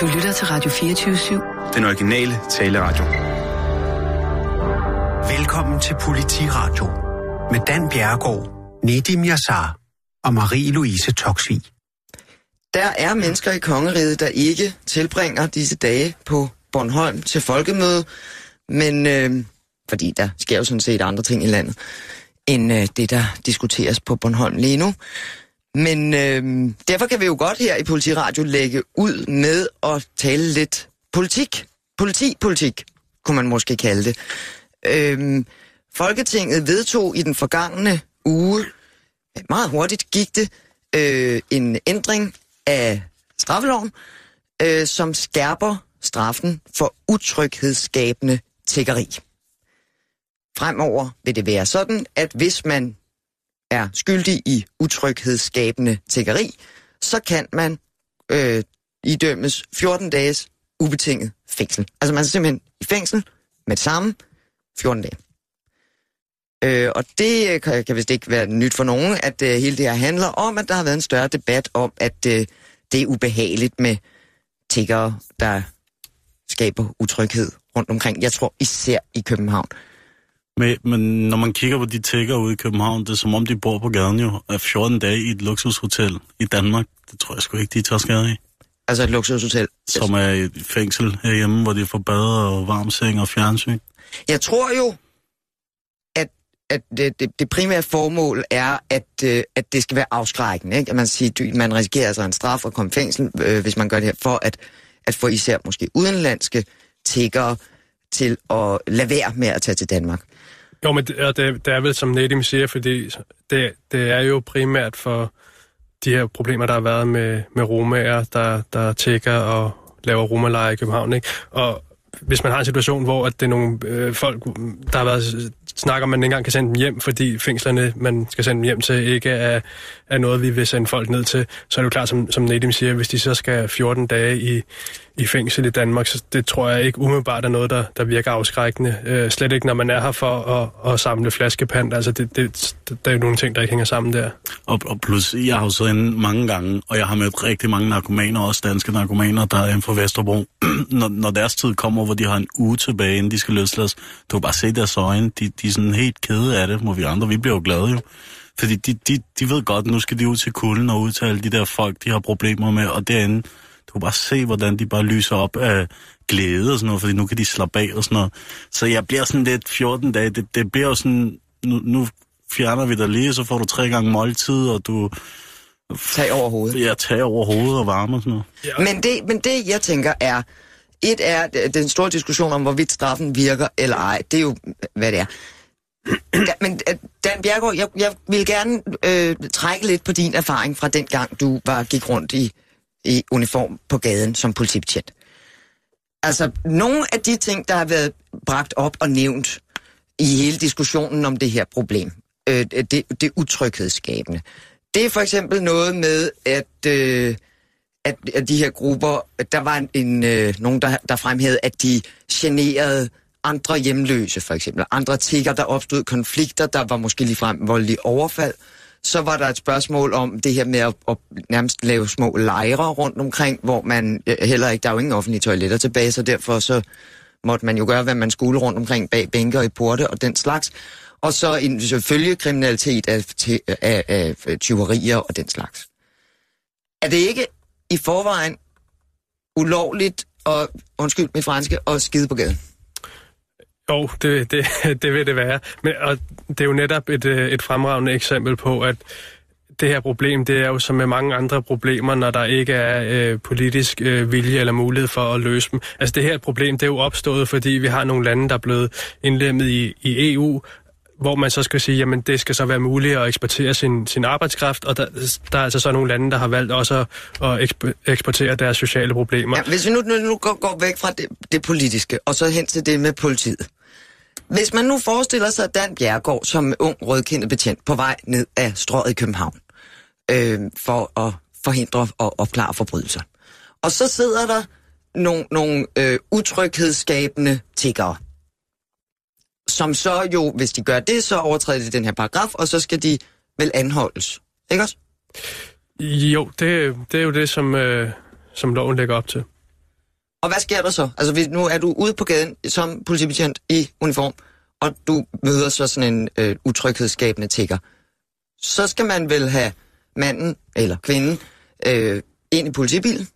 Du lytter til Radio 24-7. Den originale taleradio. Velkommen til Politiradio med Dan Bjerregaard, Nedim Yassar og Marie-Louise Toksvig. Der er mennesker i kongeriget, der ikke tilbringer disse dage på Bornholm til folkemøde, men øh, fordi der sker jo sådan set andre ting i landet, end øh, det, der diskuteres på Bornholm lige nu. Men øh, derfor kan vi jo godt her i Politiradio lægge ud med at tale lidt politik. Politipolitik, kunne man måske kalde det. Øh, Folketinget vedtog i den forgangne uge, meget hurtigt gik det, øh, en ændring af straffeloven, øh, som skærper straffen for utryghedsskabende tiggeri. Fremover vil det være sådan, at hvis man er skyldig i utryghedsskabende tiggeri, så kan man øh, idømmes 14 dages ubetinget fængsel. Altså man er simpelthen i fængsel med det samme 14 dage. Øh, og det øh, kan, kan vist ikke være nyt for nogen, at øh, hele det her handler om, at der har været en større debat om, at øh, det er ubehageligt med tiggere, der skaber utryghed rundt omkring. Jeg tror især i København. Men, men når man kigger på de tigger ude i København, det er som om de bor på gaden jo, af 14 dage i et luksushotel i Danmark. Det tror jeg sgu ikke, de tager skade i. Altså et luksushotel. Som er i et fængsel herhjemme, hvor de får bad og varm seng og fjernsyn. Jeg tror jo, at, at det, det, det primære formål er, at, øh, at det skal være afskrækkende. Ikke? At man, siger, man risikerer altså en straf og komme i fængsel, øh, hvis man gør det her, for at, at få især måske udenlandske tiggere til at lade være med at tage til Danmark. Jo, men det, det, det er vel som Nedim siger, fordi det, det er jo primært for de her problemer, der har været med, med romager, der, der tækker og laver romalejre i København. Ikke? Og hvis man har en situation, hvor at det er nogle øh, folk, der har været snakker, man ikke engang kan sende dem hjem, fordi fængslerne, man skal sende dem hjem til, ikke er, er noget, vi vil sende folk ned til, så er det jo klart, som, som Nedim siger, hvis de så skal 14 dage i, i fængsel i Danmark, så det tror jeg ikke umiddelbart er noget, der, der virker afskrækkende. Øh, slet ikke, når man er her for at, at samle flaskepand. Altså, det, det, der er jo nogle ting, der ikke hænger sammen der. Og, og plus, jeg har jo siddet inde mange gange, og jeg har mødt rigtig mange narkomaner, også danske narkomaner, der er inde fra Vesterbro. når, når deres tid kommer, hvor de har en uge tilbage, inden de skal løslades, du kan bare se deres øjne, de, de er sådan helt kede af det, hvor vi andre, vi bliver jo glade jo. Fordi de, de, de ved godt, nu skal de ud til kulden og ud til alle de der folk, de har problemer med, og derinde, du kan bare se, hvordan de bare lyser op af glæde og sådan noget, fordi nu kan de slappe af og sådan noget. Så jeg bliver sådan lidt 14 dage, det, det bliver jo sådan, nu, nu fjerner vi dig lige, så får du tre gange måltid, og du... Tag over hovedet. Ja, tag over hovedet og varme og sådan noget. Ja. Men, det, men det, jeg tænker, er... Et er den store diskussion om, hvorvidt straffen virker eller ej. Det er jo, hvad det er. Men øh, Dan Bjergård, jeg, jeg vil gerne øh, trække lidt på din erfaring fra den gang, du var gik rundt i, i uniform på gaden som politibetjent. Altså, nogle af de ting, der har været bragt op og nævnt i hele diskussionen om det her problem, øh, det, det utryghedsskabende, det er for eksempel noget med, at, øh, at, at de her grupper, der var en, en øh, nogen, der, der fremhævede, at de generede andre hjemløse, for eksempel. Andre tigger, der opstod konflikter, der var måske ligefrem voldelige overfald. Så var der et spørgsmål om det her med at, at nærmest lave små lejre rundt omkring, hvor man heller ikke, der er jo ingen offentlige toiletter tilbage, så derfor så måtte man jo gøre, hvad man skulle rundt omkring bag bænker i porte og den slags. Og så en selvfølgelig kriminalitet af, af, af, af tyverier og den slags. Er det ikke i forvejen ulovligt og, undskyld mit franske, at skide på gaden? Jo, det, det, det vil det være. Men, og det er jo netop et, øh, et fremragende eksempel på, at det her problem, det er jo som med mange andre problemer, når der ikke er øh, politisk øh, vilje eller mulighed for at løse dem. Altså det her problem, det er jo opstået, fordi vi har nogle lande, der er blevet indlemmet i, i EU, hvor man så skal sige, jamen det skal så være muligt at eksportere sin, sin arbejdskraft, og der, der er altså så nogle lande, der har valgt også at, eksportere deres sociale problemer. Ja, hvis vi nu, nu, nu går, går væk fra det, det politiske, og så hen til det med politiet. Hvis man nu forestiller sig Dan Bjergård som ung rødkendet betjent på vej ned af strået i København, øh, for at forhindre og opklare forbrydelser. Og så sidder der nogle, nogle øh, utryghedsskabende tiggere, som så jo, hvis de gør det, så overtræder de den her paragraf, og så skal de vel anholdes. Ikke også? Jo, det, det er jo det, som, øh, som loven lægger op til. Og hvad sker der så? Altså, hvis, nu er du ude på gaden som politibetjent i uniform, og du møder så sådan en øh, utryghedsskabende tigger. Så skal man vel have manden eller kvinden øh, ind i politibilen,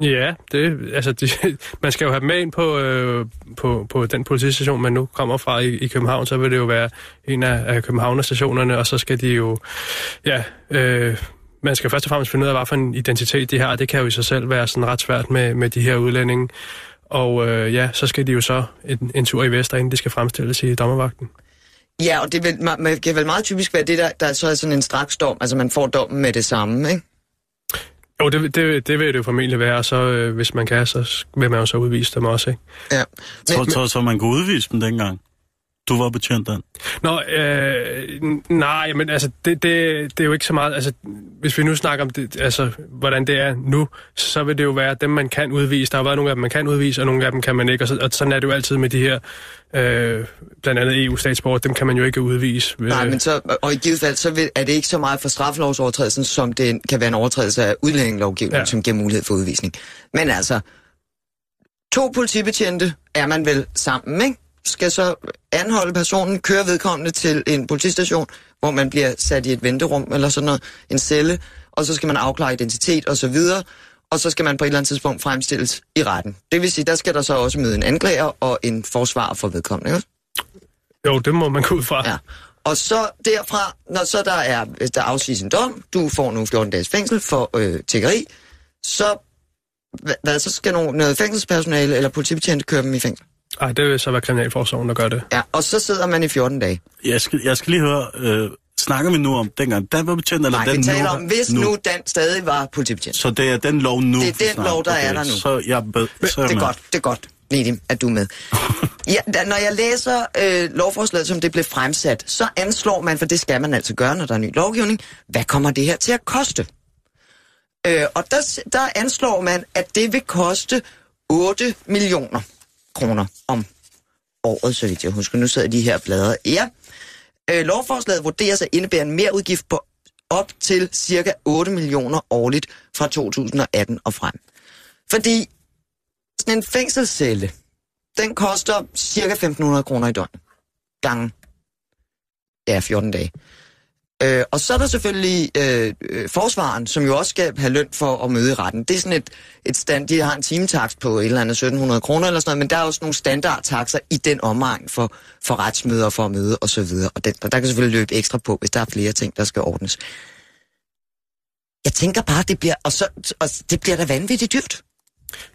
Ja, det, altså, de, man skal jo have dem med ind på, øh, på, på den politistation, man nu kommer fra i, i København, så vil det jo være en af, af Københavnerstationerne, og så skal de jo, ja, øh, man skal først og fremmest finde ud af, hvad for en identitet de har. Det kan jo i sig selv være sådan ret svært med, med de her udlændinge. Og øh, ja, så skal de jo så en, en tur i Vester, inden de skal fremstilles i dommervagten. Ja, og det vil, man, kan vel meget typisk være det, der, der så er sådan en straks dom, altså man får dommen med det samme, ikke? Jo, det, det, det vil det jo formentlig være, og så øh, hvis man kan, så vil man jo så udvise dem også, ikke? Ja. Men, så, så, så man kunne udvise dem dengang? Du var betjent den? Nå, øh, nej, men altså, det, det, det er jo ikke så meget, altså, hvis vi nu snakker om det, altså, hvordan det er nu, så vil det jo være dem, man kan udvise. Der har været nogle af dem, man kan udvise, og nogle af dem kan man ikke, og, så, og sådan er det jo altid med de her, øh, blandt andet EU-statsborger, dem kan man jo ikke udvise. Nej, men så, og i givet fald, så vil, er det ikke så meget for straffelovsovertrædelsen, som det kan være en overtrædelse af udlændingelovgivningen, ja. som giver mulighed for udvisning. Men altså, to politibetjente er man vel sammen, ikke? Skal så anholde personen, køre vedkommende til en politistation, hvor man bliver sat i et venterum eller sådan noget, en celle, og så skal man afklare identitet og så videre, og så skal man på et eller andet tidspunkt fremstilles i retten. Det vil sige, der skal der så også møde en anklager og en forsvar for vedkommende, ikke? Jo, det må man gå ud fra. Ja. Og så derfra, når så der er, der afsiges en dom, du får nu 14 dages fængsel for øh, tiggeri, så, hvad, så skal nogle, noget fængselspersonale eller politibetjente køre dem i fængsel? Nej, det vil så være Kriminalforsorgen, der gør det. Ja, og så sidder man i 14 dage. Jeg skal, jeg skal lige høre, øh, snakker vi nu om dengang Dan var betjent, eller Nej, den vi taler nu, om, hvis nu, nu Dan stadig var politibetjent. Så det er den lov nu? Det er den lov, der okay, er der nu. Så jeg bed, så det er godt, det er godt. Nedim, at du er med. ja, da, når jeg læser øh, lovforslaget, som det blev fremsat, så anslår man, for det skal man altså gøre, når der er ny lovgivning, hvad kommer det her til at koste? Øh, og der, der anslår man, at det vil koste 8 millioner kroner om året, så vidt jeg husker. Nu sidder de her blader. Ja, øh, lovforslaget vurderes at indebære en mere udgift på op til cirka 8 millioner årligt fra 2018 og frem. Fordi sådan en fængselscelle, den koster cirka 1.500 kroner i døgn. Gange. Ja, 14 dage. Øh, og så er der selvfølgelig øh, øh, forsvaren, som jo også skal have løn for at møde i retten. Det er sådan et, et stand, de har en timetakst på et eller andet 1700 kroner eller sådan noget, men der er også nogle standardtaxer i den omgang for, for retsmøder, for at møde og så videre. Og, den, og der kan selvfølgelig løbe ekstra på, hvis der er flere ting, der skal ordnes. Jeg tænker bare, det bliver, og så, og det bliver da vanvittigt dyrt.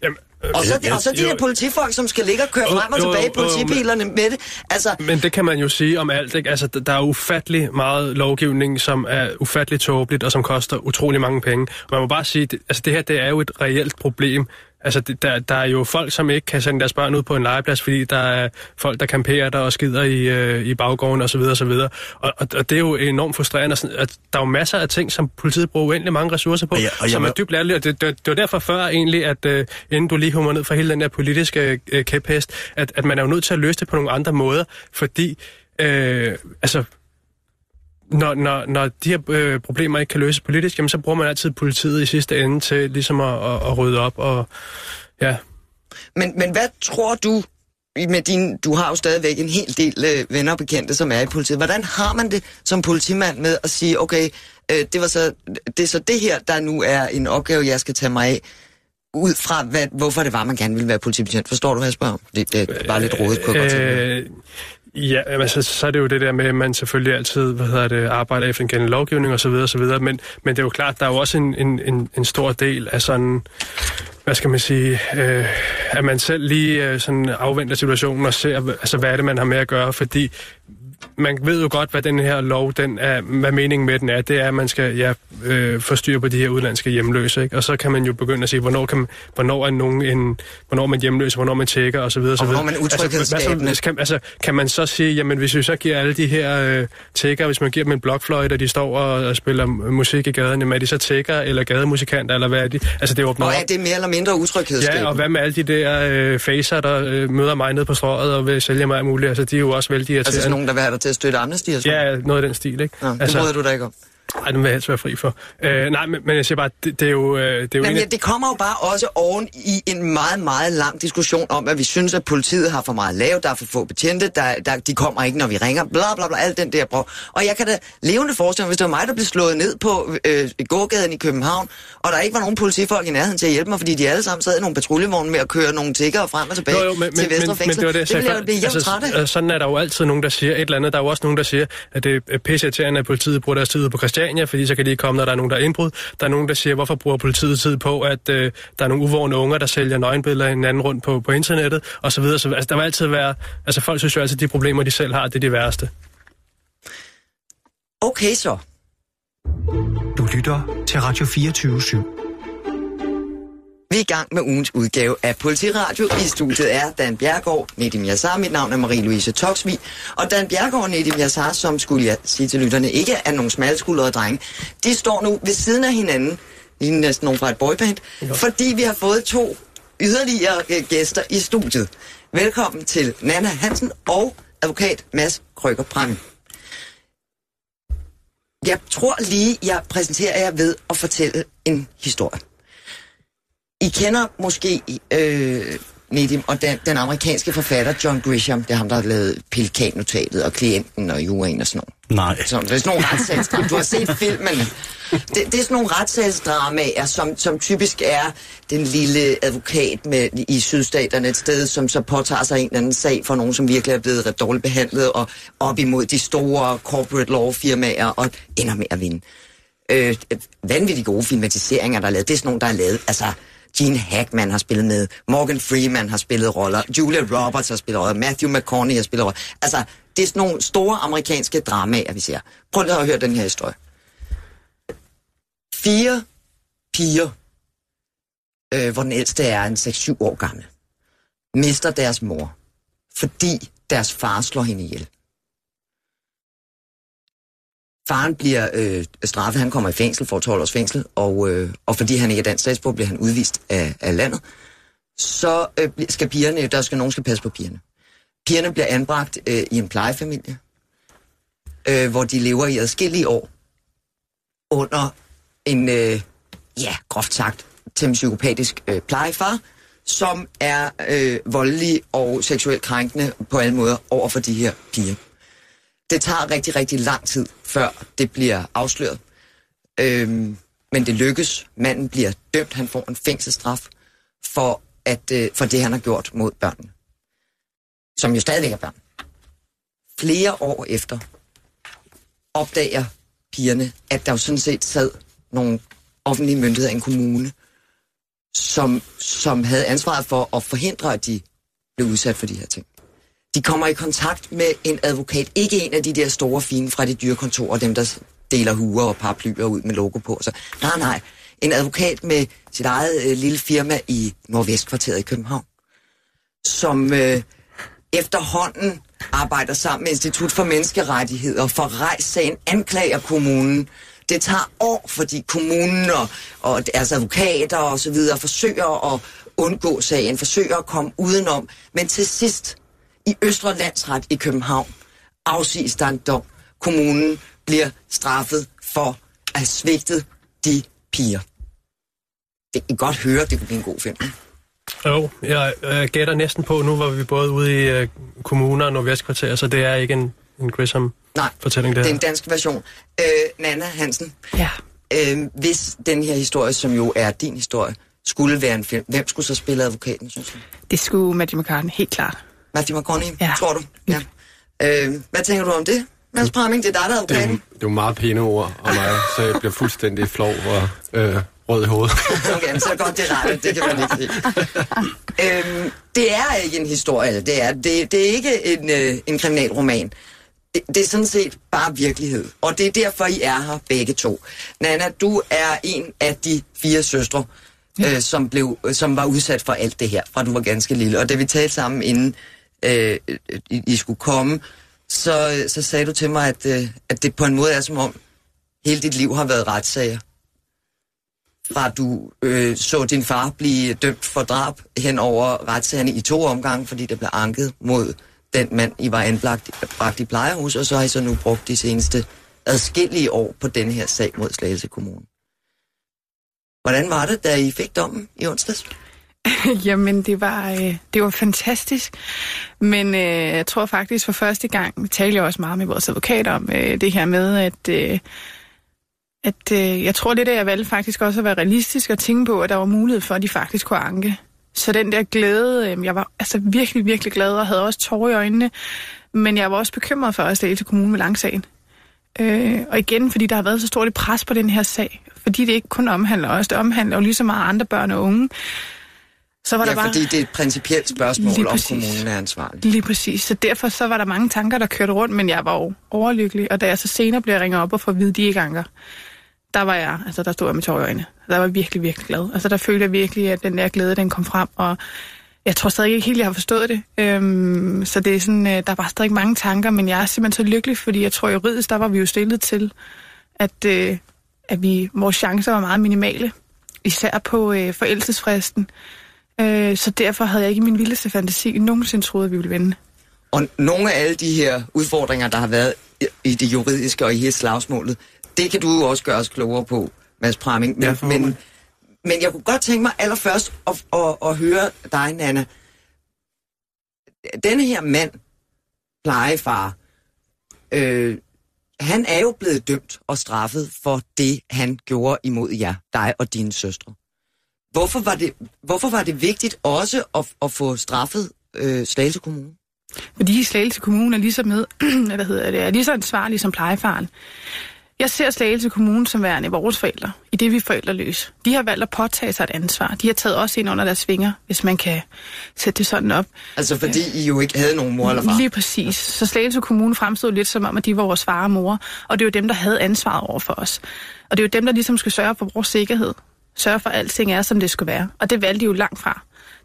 Jamen, og så, de, og så de her politifolk, som skal ligge og køre frem og tilbage i politibilerne med det. Altså, men det kan man jo sige om alt. Ikke? Altså, der er ufattelig meget lovgivning, som er ufattelig tåbeligt og som koster utrolig mange penge. Man må bare sige, at altså, det her det er jo et reelt problem. Altså, der, der er jo folk, som ikke kan sende deres børn ud på en legeplads, fordi der er folk, der camperer der og skider i, øh, i baggården osv. Og, så videre. Og, og, og det er jo enormt frustrerende. At der er jo masser af ting, som politiet bruger uendelig mange ressourcer på, og ja, og som er dybt lærlige. Og det, det, det var derfor før egentlig, at øh, inden du lige hummer ned for hele den der politiske øh, kæphest, at, at man er jo nødt til at løse det på nogle andre måder, fordi øh, altså når, når, når de her øh, problemer ikke kan løses politisk, jamen, så bruger man altid politiet i sidste ende til ligesom at, at, at rydde op. Og, ja. men, men hvad tror du, med din, du har jo stadigvæk en hel del øh, venner og bekendte, som er i politiet. Hvordan har man det som politimand med at sige, okay, øh, det, var så, det er så det her, der nu er en opgave, jeg skal tage mig af, ud fra, hvad, hvorfor det var, man gerne ville være politibetjent. Forstår du, hvad jeg spørger om? Det, det er bare lidt rodet på. Øh, Ja, altså, så er det jo det der med, at man selvfølgelig altid hvad hedder det, arbejder efter en gældende lovgivning osv. osv. Men, men det er jo klart, der er jo også en, en, en, en stor del af sådan, hvad skal man sige, øh, at man selv lige øh, sådan afventer situationen og ser, altså, hvad er det, man har med at gøre. Fordi man ved jo godt, hvad den her lov, den er, hvad meningen med den er. Det er, at man skal ja, øh, få styr på de her udlandske hjemløse. Ikke? Og så kan man jo begynde at sige, hvornår, kan, hvornår er nogen en, hvornår man hjemløs, hvornår man tjekker osv. Og, og hvornår man utryghedsskabende. Altså, kan, altså, kan man så sige, jamen hvis vi så giver alle de her øh, tækker, hvis man giver dem en blokfløjte, og de står og, og spiller musik i gaden, jamen er de så tækker eller gademusikanter, eller hvad er de? Altså, det åbner og er det mere eller mindre utryghedsskabende? Ja, og hvad med alle de der øh, facer, der øh, møder mig nede på strøget og vil sælge mig muligt? Altså, de er jo også vældig Altså sådan nogen, der vil dig til at støtte Amnesty? Ja, noget af den stil, ikke? Nå, det altså, bryder du da ikke om? Nej, den vil jeg helst være fri for. Øh, nej, men, men jeg siger bare, det, det er jo... Øh, det, er jo Jamen, en ja, det kommer jo bare også oven i en meget, meget lang diskussion om, at vi synes, at politiet har for meget lavet, der er for få betjente, der, der, de kommer ikke, når vi ringer, bla bla bla, alt den der brug. Og jeg kan da levende forestille mig, hvis det var mig, der blev slået ned på øh, gågaden i København, og der ikke var nogen politifolk i nærheden til at hjælpe mig, fordi de alle sammen sad i nogle patruljevogne med at køre nogle tiggere frem og tilbage Jo, jo, men, til Vestre men, Fængsel. men det var det, det ville jeg jo blive jævnt Altså, træt af. øh, Sådan er der jo altid nogen, der siger et eller andet. Der er jo også nogen, der siger, at det er pisseirriterende, at politiet bruger deres tid på Christiania, fordi så kan de ikke komme, når der er nogen, der er indbrud. Der er nogen, der siger, hvorfor bruger politiet tid på, at øh, der er nogle uvågne unger, der sælger nøgenbilleder af hinanden rundt på, på internettet, og så videre. Så, altså, der vil altid være... Altså, folk synes jo altid, at de problemer, de selv har, det er de værste. Okay så. Du lytter til Radio 24 /7. Vi er i gang med ugens udgave af Politiradio. I studiet er Dan Bjergård, Nedim Yassar, mit navn er Marie-Louise Toksvig. Og Dan Bjergård og Nedim Yassar, som skulle jeg sige til lytterne, ikke er nogen smalskuldrede drenge, de står nu ved siden af hinanden, lige næsten nogen fra et boyband, fordi vi har fået to yderligere øh, gæster i studiet. Velkommen til Nana Hansen og advokat Mads Krykker Prange. Jeg tror lige, jeg præsenterer jer ved at fortælle en historie. I kender måske øh, Nedim og den, den amerikanske forfatter John Grisham. Det er ham, der har lavet Pelikan-notatet og Klienten og Juraen og sådan noget. Nej. Så det er sådan nogle retssagsdramaer. Du har set filmen. Det, det er sådan nogle retssagsdramaer, som, som typisk er den lille advokat med, i sydstaterne et sted, som så påtager sig en eller anden sag for nogen, som virkelig er blevet ret dårligt behandlet, og op imod de store corporate law firmaer, og ender med at vinde. Øh, vanvittigt gode filmatiseringer, der er lavet. Det er sådan nogle, der er lavet. Altså, Gene Hackman har spillet med, Morgan Freeman har spillet roller, Julia Roberts har spillet roller, Matthew McConaughey har spillet roller. Altså, det er sådan nogle store amerikanske dramaer, vi ser. Prøv lige at høre den her historie. Fire piger, øh, hvor den ældste er en 6-7 år gammel, mister deres mor, fordi deres far slår hende ihjel. Faren bliver øh, straffet, han kommer i fængsel, får 12 års fængsel, og, øh, og fordi han ikke er dansk statsborger, bliver han udvist af, af landet. Så øh, skal pigerne, der skal nogen skal passe på pigerne. Pigerne bliver anbragt øh, i en plejefamilie, øh, hvor de lever i adskillige år under en, øh, ja, groft sagt, til psykopatisk øh, plejefar, som er øh, voldelig og seksuelt krænkende på alle måder over for de her piger. Det tager rigtig, rigtig lang tid, før det bliver afsløret. Øhm, men det lykkes. Manden bliver dømt. Han får en fængselsstraf for, at, øh, for det, han har gjort mod børnene. Som jo stadigvæk er børn. Flere år efter opdager pigerne, at der jo sådan set sad nogle offentlige myndigheder i en kommune, som, som havde ansvaret for at forhindre, at de blev udsat for de her ting. De kommer i kontakt med en advokat, ikke en af de der store fine fra de dyre kontorer, dem der deler huer og paraplyer ud med logo på. Så, nej, nej. En advokat med sit eget øh, lille firma i Nordvestkvarteret i København, som øh, efterhånden arbejder sammen med Institut for Menneskerettigheder for rejssagen anklager kommunen. Det tager år, fordi kommunen og, og deres advokater og så videre forsøger at undgå sagen, forsøger at komme udenom. Men til sidst, i Østre Landsret i København, afsiges der en dom. Kommunen bliver straffet for at have svigtet de piger. Det kan I godt høre, det kunne blive en god film. Jo, jeg, jeg gætter næsten på, nu var vi både ude i uh, kommuner og Nordvestkvarter, så det er ikke en, en Grissom Nej, fortælling, det det er her. en dansk version. Øh, Nana Hansen, Ja. øh, hvis den her historie, som jo er din historie, skulle være en film, hvem skulle så spille advokaten, synes du? Det skulle Matthew McCartney, helt klart. Matthew McConaughey, Ja. tror du? Ja. Øh, hvad tænker du om det? Mads Pramming, det er dig, der er Det er, advokaten. det er jo meget pæne ord om mig, så jeg bliver fuldstændig flov og øh, rød i hovedet. Okay, så er det godt, det er rart, det kan man ikke se. øhm, det er ikke en historie, det er, det, det er ikke en, øh, en kriminalroman. Det, det er sådan set bare virkelighed. Og det er derfor, I er her begge to. Nana, du er en af de fire søstre, øh, som, blev, som var udsat for alt det her, fra du var ganske lille. Og da vi talte sammen, inden Øh, øh, I, I skulle komme, så, så sagde du til mig, at, øh, at det på en måde er som om, hele dit liv har været retssager fra du øh, så din far blive dømt for drab hen over retssagerne i to omgange, fordi der blev anket mod den mand, I var anbragt bragt i plejehus, og så har I så nu brugt de seneste adskillige år på den her sag mod Slagelse Kommune. Hvordan var det, da I fik dommen i onsdags? Jamen, det var, øh, det var fantastisk. Men øh, jeg tror faktisk for første gang, vi talte jo også meget med vores advokat om øh, det her med, at, øh, at øh, jeg tror lidt, at jeg valgte faktisk også at være realistisk og tænke på, at der var mulighed for, at de faktisk kunne anke. Så den der glæde, øh, jeg var altså virkelig, virkelig glad og havde også tårer i øjnene. Men jeg var også bekymret for at stille til kommunen med langsagen. Øh, og igen, fordi der har været så stort et pres på den her sag. Fordi det ikke kun omhandler os, det omhandler jo lige så meget andre børn og unge. Så var ja, der bare... fordi det er et principielt spørgsmål, om kommunen er ansvarlig. Lige præcis. Så derfor så var der mange tanker, der kørte rundt, men jeg var jo overlykkelig. Og da jeg så senere blev ringet op og får at vide, de ikke anker, der var jeg, altså der stod jeg med tårer i øjnene. Der var jeg virkelig, virkelig glad. Altså der følte jeg virkelig, at den der glæde, den kom frem, og jeg tror stadig ikke helt, jeg har forstået det. Øhm, så det er sådan, øh, der var stadig mange tanker, men jeg er simpelthen så lykkelig, fordi jeg tror juridisk, der var vi jo stillet til, at, øh, at vi, vores chancer var meget minimale. Især på øh, forældelsesfristen. Øh, så derfor havde jeg ikke min vildeste fantasi nogensinde troet, at vi ville vinde. Og nogle af alle de her udfordringer, der har været i det juridiske og i hele slagsmålet, det kan du jo også gøre os klogere på, Mads Pramming. Men, ja, men, men jeg kunne godt tænke mig allerførst at, at, at høre dig, Nana. Denne her mand, plejefar, øh, han er jo blevet dømt og straffet for det, han gjorde imod jer, dig og dine søstre. Hvorfor var det, hvorfor var det vigtigt også at, at få straffet øh, Slagelse Kommune? Fordi Slagelse Kommune er lige så med, hvad hedder det, er lige så ansvarlig som plejefaren. Jeg ser Slagelse Kommune som værende vores forældre, i det vi er forældreløse. De har valgt at påtage sig et ansvar. De har taget os ind under deres vinger, hvis man kan sætte det sådan op. Altså fordi I jo ikke havde nogen mor eller far? Lige præcis. Så Slagelse Kommune fremstod lidt som om, at de var vores far og mor, og det er jo dem, der havde ansvaret over for os. Og det er jo dem, der ligesom skal sørge for vores sikkerhed. Sørge for, at alting er, som det skulle være. Og det valgte de jo langt fra.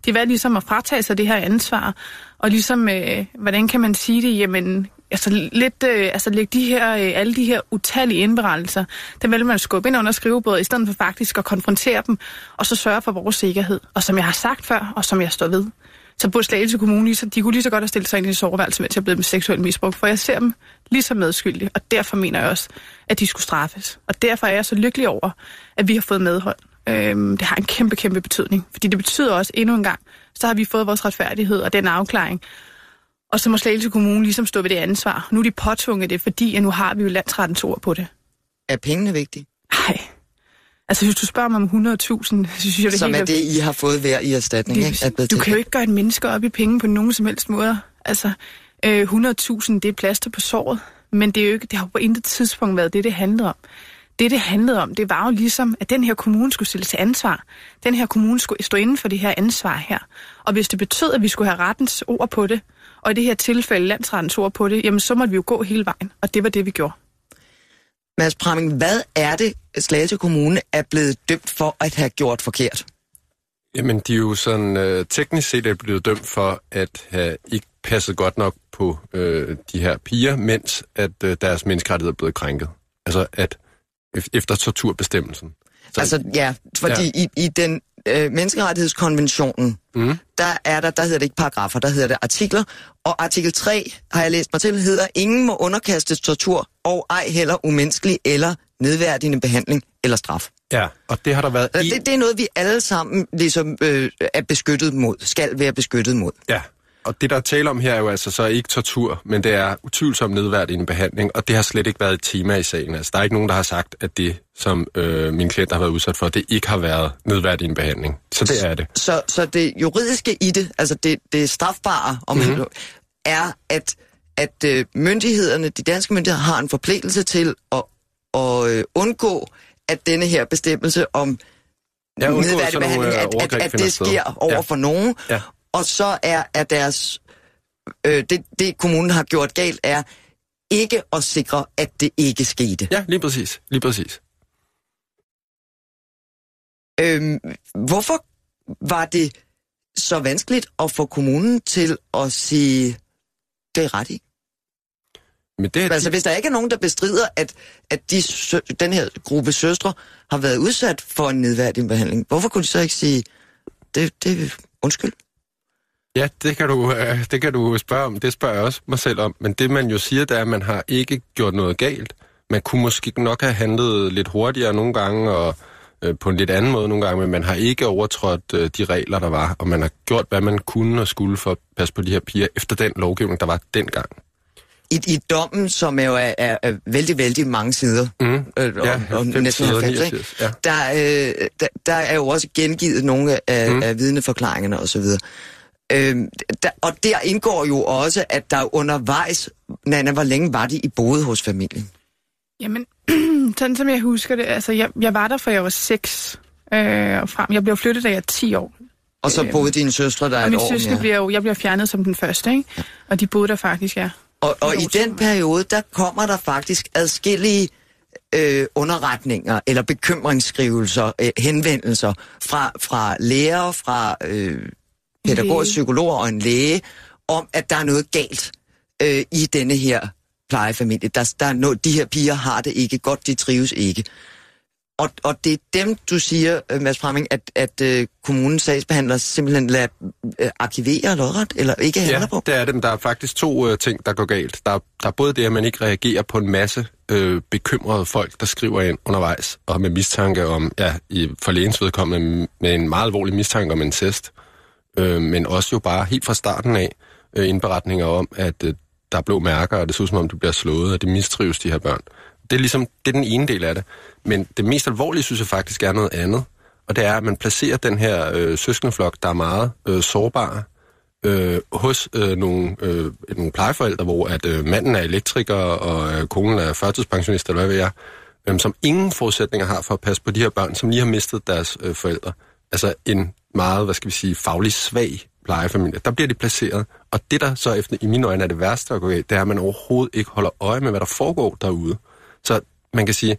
De valgte ligesom at fratage sig det her ansvar, og ligesom, øh, hvordan kan man sige det, jamen, altså lidt, øh, altså lægge de her, øh, alle de her utallige indberettelser, dem vil man skubbe ind under skrivebordet, i stedet for faktisk at konfrontere dem, og så sørge for vores sikkerhed. Og som jeg har sagt før, og som jeg står ved, så burde Slagelse Kommune, så, de kunne lige så godt have stillet sig ind i en soveværelse, mens jeg blev dem seksuelt misbrugt, for jeg ser dem lige så medskyldige, og derfor mener jeg også, at de skulle straffes. Og derfor er jeg så lykkelig over, at vi har fået medhold. Øhm, det har en kæmpe, kæmpe betydning, fordi det betyder også endnu en gang, så har vi fået vores retfærdighed og den afklaring, og så må Slagelse Kommune ligesom stå ved det ansvar. Nu er de påtvunget det, fordi at nu har vi jo landsrettens ord på det. Er pengene vigtige? Nej. Altså, hvis du spørger mig om 100.000, så synes jeg, det Som helt er det, I har fået hver i erstatning, det, ikke? At du kan jo ikke gøre en menneske op i penge på nogen som helst måde. Altså, øh, 100.000, det er plaster på såret. Men det, er jo ikke, det har jo på intet tidspunkt været det, det handlede om. Det, det handlede om, det var jo ligesom, at den her kommune skulle stille til ansvar. Den her kommune skulle stå inden for det her ansvar her. Og hvis det betød, at vi skulle have rettens ord på det, og i det her tilfælde landsrettens ord på det, jamen så måtte vi jo gå hele vejen, og det var det, vi gjorde. Mads Pramming, hvad er det, Slagelse Kommune er blevet dømt for at have gjort forkert? Jamen, de er jo sådan øh, teknisk set er blevet dømt for at have ikke passet godt nok på øh, de her piger, mens at øh, deres menneskerettighed er blevet krænket. Altså at efter torturbestemmelsen. Så, altså ja, fordi ja. I, i den øh, menneskerettighedskonventionen, mm. der er der, der hedder det ikke paragrafer, der hedder det artikler, og artikel 3, har jeg læst mig til, hedder, ingen må underkastes tortur, og ej heller umenneskelig eller nedværdigende behandling eller straf. Ja, og det har der været... I... Det, det er noget, vi alle sammen ligesom øh, er beskyttet mod, skal være beskyttet mod. Ja, og det, der er tale om her, er jo altså så ikke tortur, men det er utvivlsom nedværdigende behandling, og det har slet ikke været et tema i sagen. Altså, der er ikke nogen, der har sagt, at det, som øh, min klient har været udsat for, det ikke har været nedværdigende behandling. Så det er det. Så, så det juridiske i det, altså det, det strafbare, om mm-hmm. man, er, at, at øh, myndighederne, de danske myndigheder, har en forpligtelse til at, at øh, undgå, at denne her bestemmelse om ja, nedværdig behandling, at, at, at det sker over ja. for nogen. Ja og så er, er deres, øh, det, det kommunen har gjort galt, er ikke at sikre, at det ikke skete. Ja, lige præcis. Lige præcis. Øhm, hvorfor var det så vanskeligt at få kommunen til at sige, det er ret i? Men det, altså, de... hvis der ikke er nogen, der bestrider, at, at de, den her gruppe søstre har været udsat for en nedværdig behandling, hvorfor kunne de så ikke sige, det, det undskyld? Ja, det kan, du, øh, det kan du spørge om. Det spørger jeg også mig selv om. Men det man jo siger, det er, at man har ikke gjort noget galt. man kunne måske nok have handlet lidt hurtigere nogle gange, og øh, på en lidt anden måde nogle gange, men man har ikke overtrådt øh, de regler, der var, og man har gjort, hvad man kunne og skulle for at passe på de her piger, efter den lovgivning, der var dengang. I, I dommen, som er jo er, er, er vældig, vældig mange sider, Mm. øh, og, Ja, og 90 næsten sider, 90, ikke? 89, ja. der, øh, der, der er jo også gengivet nogle af, mm. af vidneforklaringerne osv. Øhm, der, og der indgår jo også, at der undervejs, Nana, hvor længe var de i boet hos familien? Jamen, sådan som jeg husker det, altså jeg, jeg var der, fra jeg var seks øh, og frem. Jeg blev flyttet, da jeg var 10 år. Og så Øhm, boede dine søstre der Og et min år søster mere. bliver jo, jeg bliver fjernet som den første, ikke? Og de boede der faktisk, ja. Og, og i den periode, der kommer der faktisk adskillige øh, underretninger eller bekymringsskrivelser, øh, henvendelser fra, fra læger, fra øh, pædagogiske Læge. psykologer og en læge, om at der er noget galt øh, i denne her plejefamilie. Der, der er noget, de her piger har det ikke godt, de trives ikke. Og, og det er dem, du siger, øh, Mads Fremming, at, at øh, kommunens sagsbehandler simpelthen lader øh, arkivere lodret, eller ikke handler Ja, på? det er det, men der er faktisk to øh, ting, der går galt. Der er, der er både det, at man ikke reagerer på en masse øh, bekymrede folk, der skriver ind undervejs, og med mistanke om, ja, i, for lægens vedkommende, med en meget alvorlig mistanke om incest, øh, Øh, men også jo bare helt fra starten af øh, indberetninger om, at øh, der er blå mærker, og det ser ud som om, du bliver slået, og det mistrives de her børn. Det er ligesom, det er den ene del af det. Men det mest alvorlige, synes jeg faktisk er noget andet, og det er, at man placerer den her øh, søskendeflok, der er meget øh, sårbare, øh, hos øh, nogle, øh, nogle plejeforældre, hvor at øh, manden er elektriker, og øh, konen er førtidspensionist, eller hvad ved jeg, øh, som ingen forudsætninger har for at passe på de her børn, som lige har mistet deres øh, forældre. Altså en meget, hvad skal vi sige, faglig svag plejefamilie. Der bliver de placeret, og det der så efter i mine øjne er det værste at gå af, det er, at man overhovedet ikke holder øje med, hvad der foregår derude. Så man kan sige,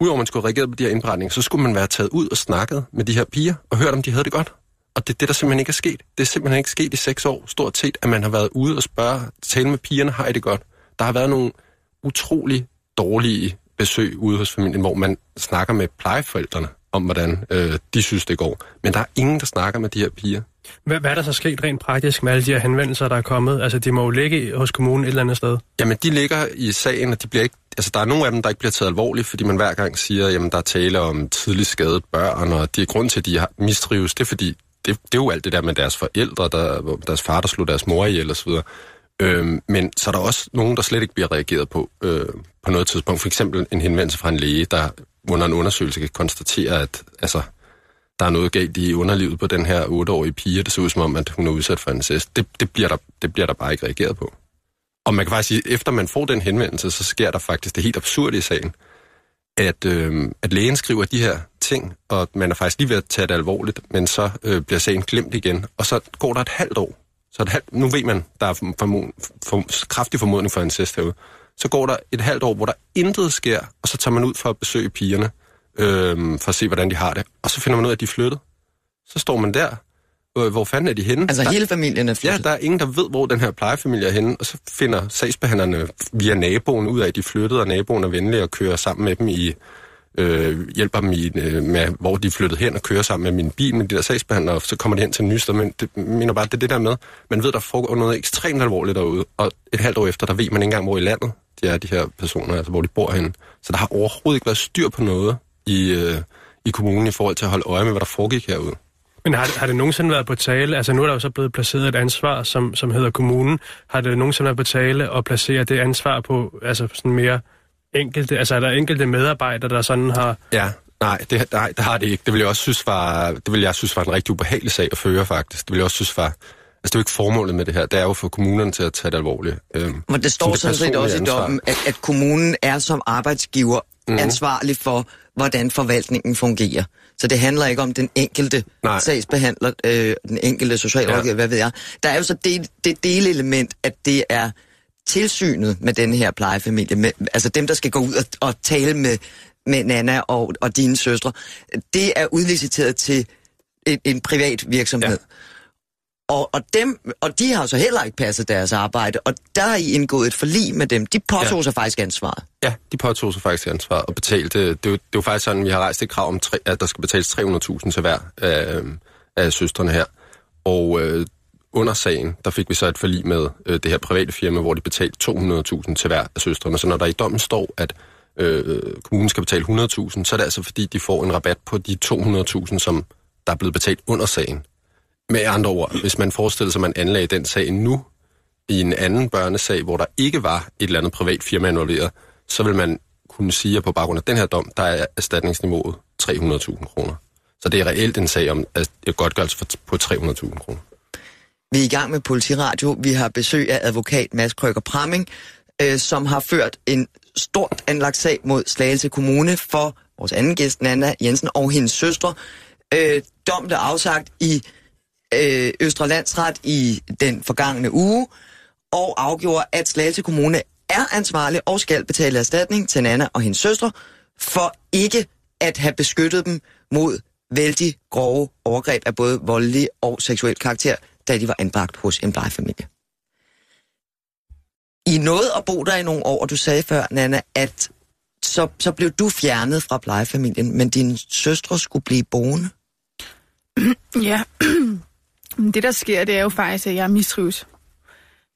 udover at man skulle have reageret på de her indberetninger, så skulle man være taget ud og snakket med de her piger, og hørt om de havde det godt. Og det er det, der simpelthen ikke er sket. Det er simpelthen ikke sket i seks år, stort set, at man har været ude og spørge, tale med pigerne, har I det godt? Der har været nogle utrolig dårlige besøg ude hos familien, hvor man snakker med plejeforældrene om, hvordan øh, de synes, det går. Men der er ingen, der snakker med de her piger. Hvad, hvad er der så sket rent praktisk med alle de her henvendelser, der er kommet? Altså, de må jo ligge hos kommunen et eller andet sted. Jamen, de ligger i sagen, og de bliver ikke, altså, der er nogle af dem, der ikke bliver taget alvorligt, fordi man hver gang siger, jamen, der er tale om tidligt skadet børn, og det er grund til, at de har mistrives, det er fordi, det, det er jo alt det der med deres forældre, der, deres far, der slog deres mor ihjel osv. Øhm, men så er der også nogen, der slet ikke bliver reageret på øh, på noget tidspunkt. For eksempel en henvendelse fra en læge, der under en undersøgelse kan konstatere, at altså, der er noget galt i underlivet på den her 8-årige pige, det ser ud som om, at hun er udsat for incest. Det, det, bliver der, det bliver der bare ikke reageret på. Og man kan faktisk sige, at efter man får den henvendelse, så sker der faktisk det helt absurde i sagen, at, øh, at lægen skriver de her ting, og man er faktisk lige ved at tage det alvorligt, men så øh, bliver sagen glemt igen, og så går der et halvt år. Så et halvt, nu ved man, der er formod, for, kraftig formodning for incest herude. Så går der et halvt år, hvor der intet sker, og så tager man ud for at besøge pigerne, øh, for at se, hvordan de har det. Og så finder man ud af, at de er flyttet. Så står man der. Øh, hvor fanden er de henne? Altså der, hele familien er Ja, flyttet? der er ingen, der ved, hvor den her plejefamilie er henne, og så finder sagsbehandlerne via naboen ud af, at de flyttede, og naboen er venlig og kører sammen med dem i, øh, hjælper dem i, øh, med, hvor de er flyttet hen og kører sammen med min bil med de der sagsbehandlere, og så kommer de hen til en ny sted. Men det mener bare, det er det der med, man ved, der foregår noget ekstremt alvorligt derude, og et halvt år efter, der ved man ikke engang, hvor i landet de er, de her personer, altså hvor de bor henne. Så der har overhovedet ikke været styr på noget i, øh, i kommunen i forhold til at holde øje med, hvad der foregik herude. Men har, det- har det nogensinde været på tale, altså nu er der jo så blevet placeret et ansvar, som, som hedder kommunen, har det nogensinde været på tale at placere det ansvar på, altså sådan mere enkelte, altså er der enkelte medarbejdere, der sådan har, Ja, nej, det, nej, det har det ikke. Det vil jeg også synes var, det vil jeg synes var en rigtig ubehagelig sag at føre, faktisk. Det vil jeg også synes var, altså det er jo ikke formålet med det her. Det er jo for kommunerne til at tage det alvorligt. Øhm, Men det står sådan set også i dommen, at, at kommunen er som arbejdsgiver mm. ansvarlig for, hvordan forvaltningen fungerer. Så det handler ikke om den enkelte Nej. sagsbehandler, øh, den enkelte socialrådgiver, Ja. hvad ved jeg. Der er jo så det, det delelement, at det er tilsynet med den her plejefamilie, med, altså dem, der skal gå ud og, og tale med, med Nana og, og dine søstre, det er udliciteret til en, en privat virksomhed. Ja. Og, og, dem, og de har så heller ikke passet deres arbejde, og der er I indgået et forlig med dem. De påtog ja. Sig faktisk ansvaret. Ja, de påtog sig faktisk ansvar og betalte. Det, det er jo faktisk sådan, vi har rejst et krav om, tre, at der skal betales 300.000 til hver af, af søstrene her. Og øh, under sagen, der fik vi så et forlig med øh, det her private firma, hvor de betalte 200.000 til hver af søstrene. Så når der i dommen står, at øh, kommunen skal betale 100.000, så er det altså fordi, de får en rabat på de 200.000, som der er blevet betalt under sagen. Med andre ord, hvis man forestiller sig, at man anlagde den sag nu, i en anden børnesag, hvor der ikke var et eller andet privat firma involveret, så vil man kunne sige, at på baggrund af den her dom, der er erstatningsniveauet 300.000 kroner. Så det er reelt en sag om godtgørelse på 300.000 kroner. Vi er i gang med Politiradio. Vi har besøg af advokat Mads Krøger Pramming, øh, som har ført en stort anlagt sag mod Slagelse Kommune for vores anden gæst, Nana Jensen, og hendes søstre. Øh, dom blev afsagt i øh, Østre Landsret i den forgangne uge, og afgjorde, at Slagelse Kommune er ansvarlig og skal betale erstatning til Nana og hendes søstre for ikke at have beskyttet dem mod vældig grove overgreb af både voldelig og seksuel karakter, da de var anbragt hos en plejefamilie. I nåede at bo der i nogle år, og du sagde før, Nana, at så, så blev du fjernet fra plejefamilien, men din søstre skulle blive boende. Ja, det der sker, det er jo faktisk, at jeg mistrives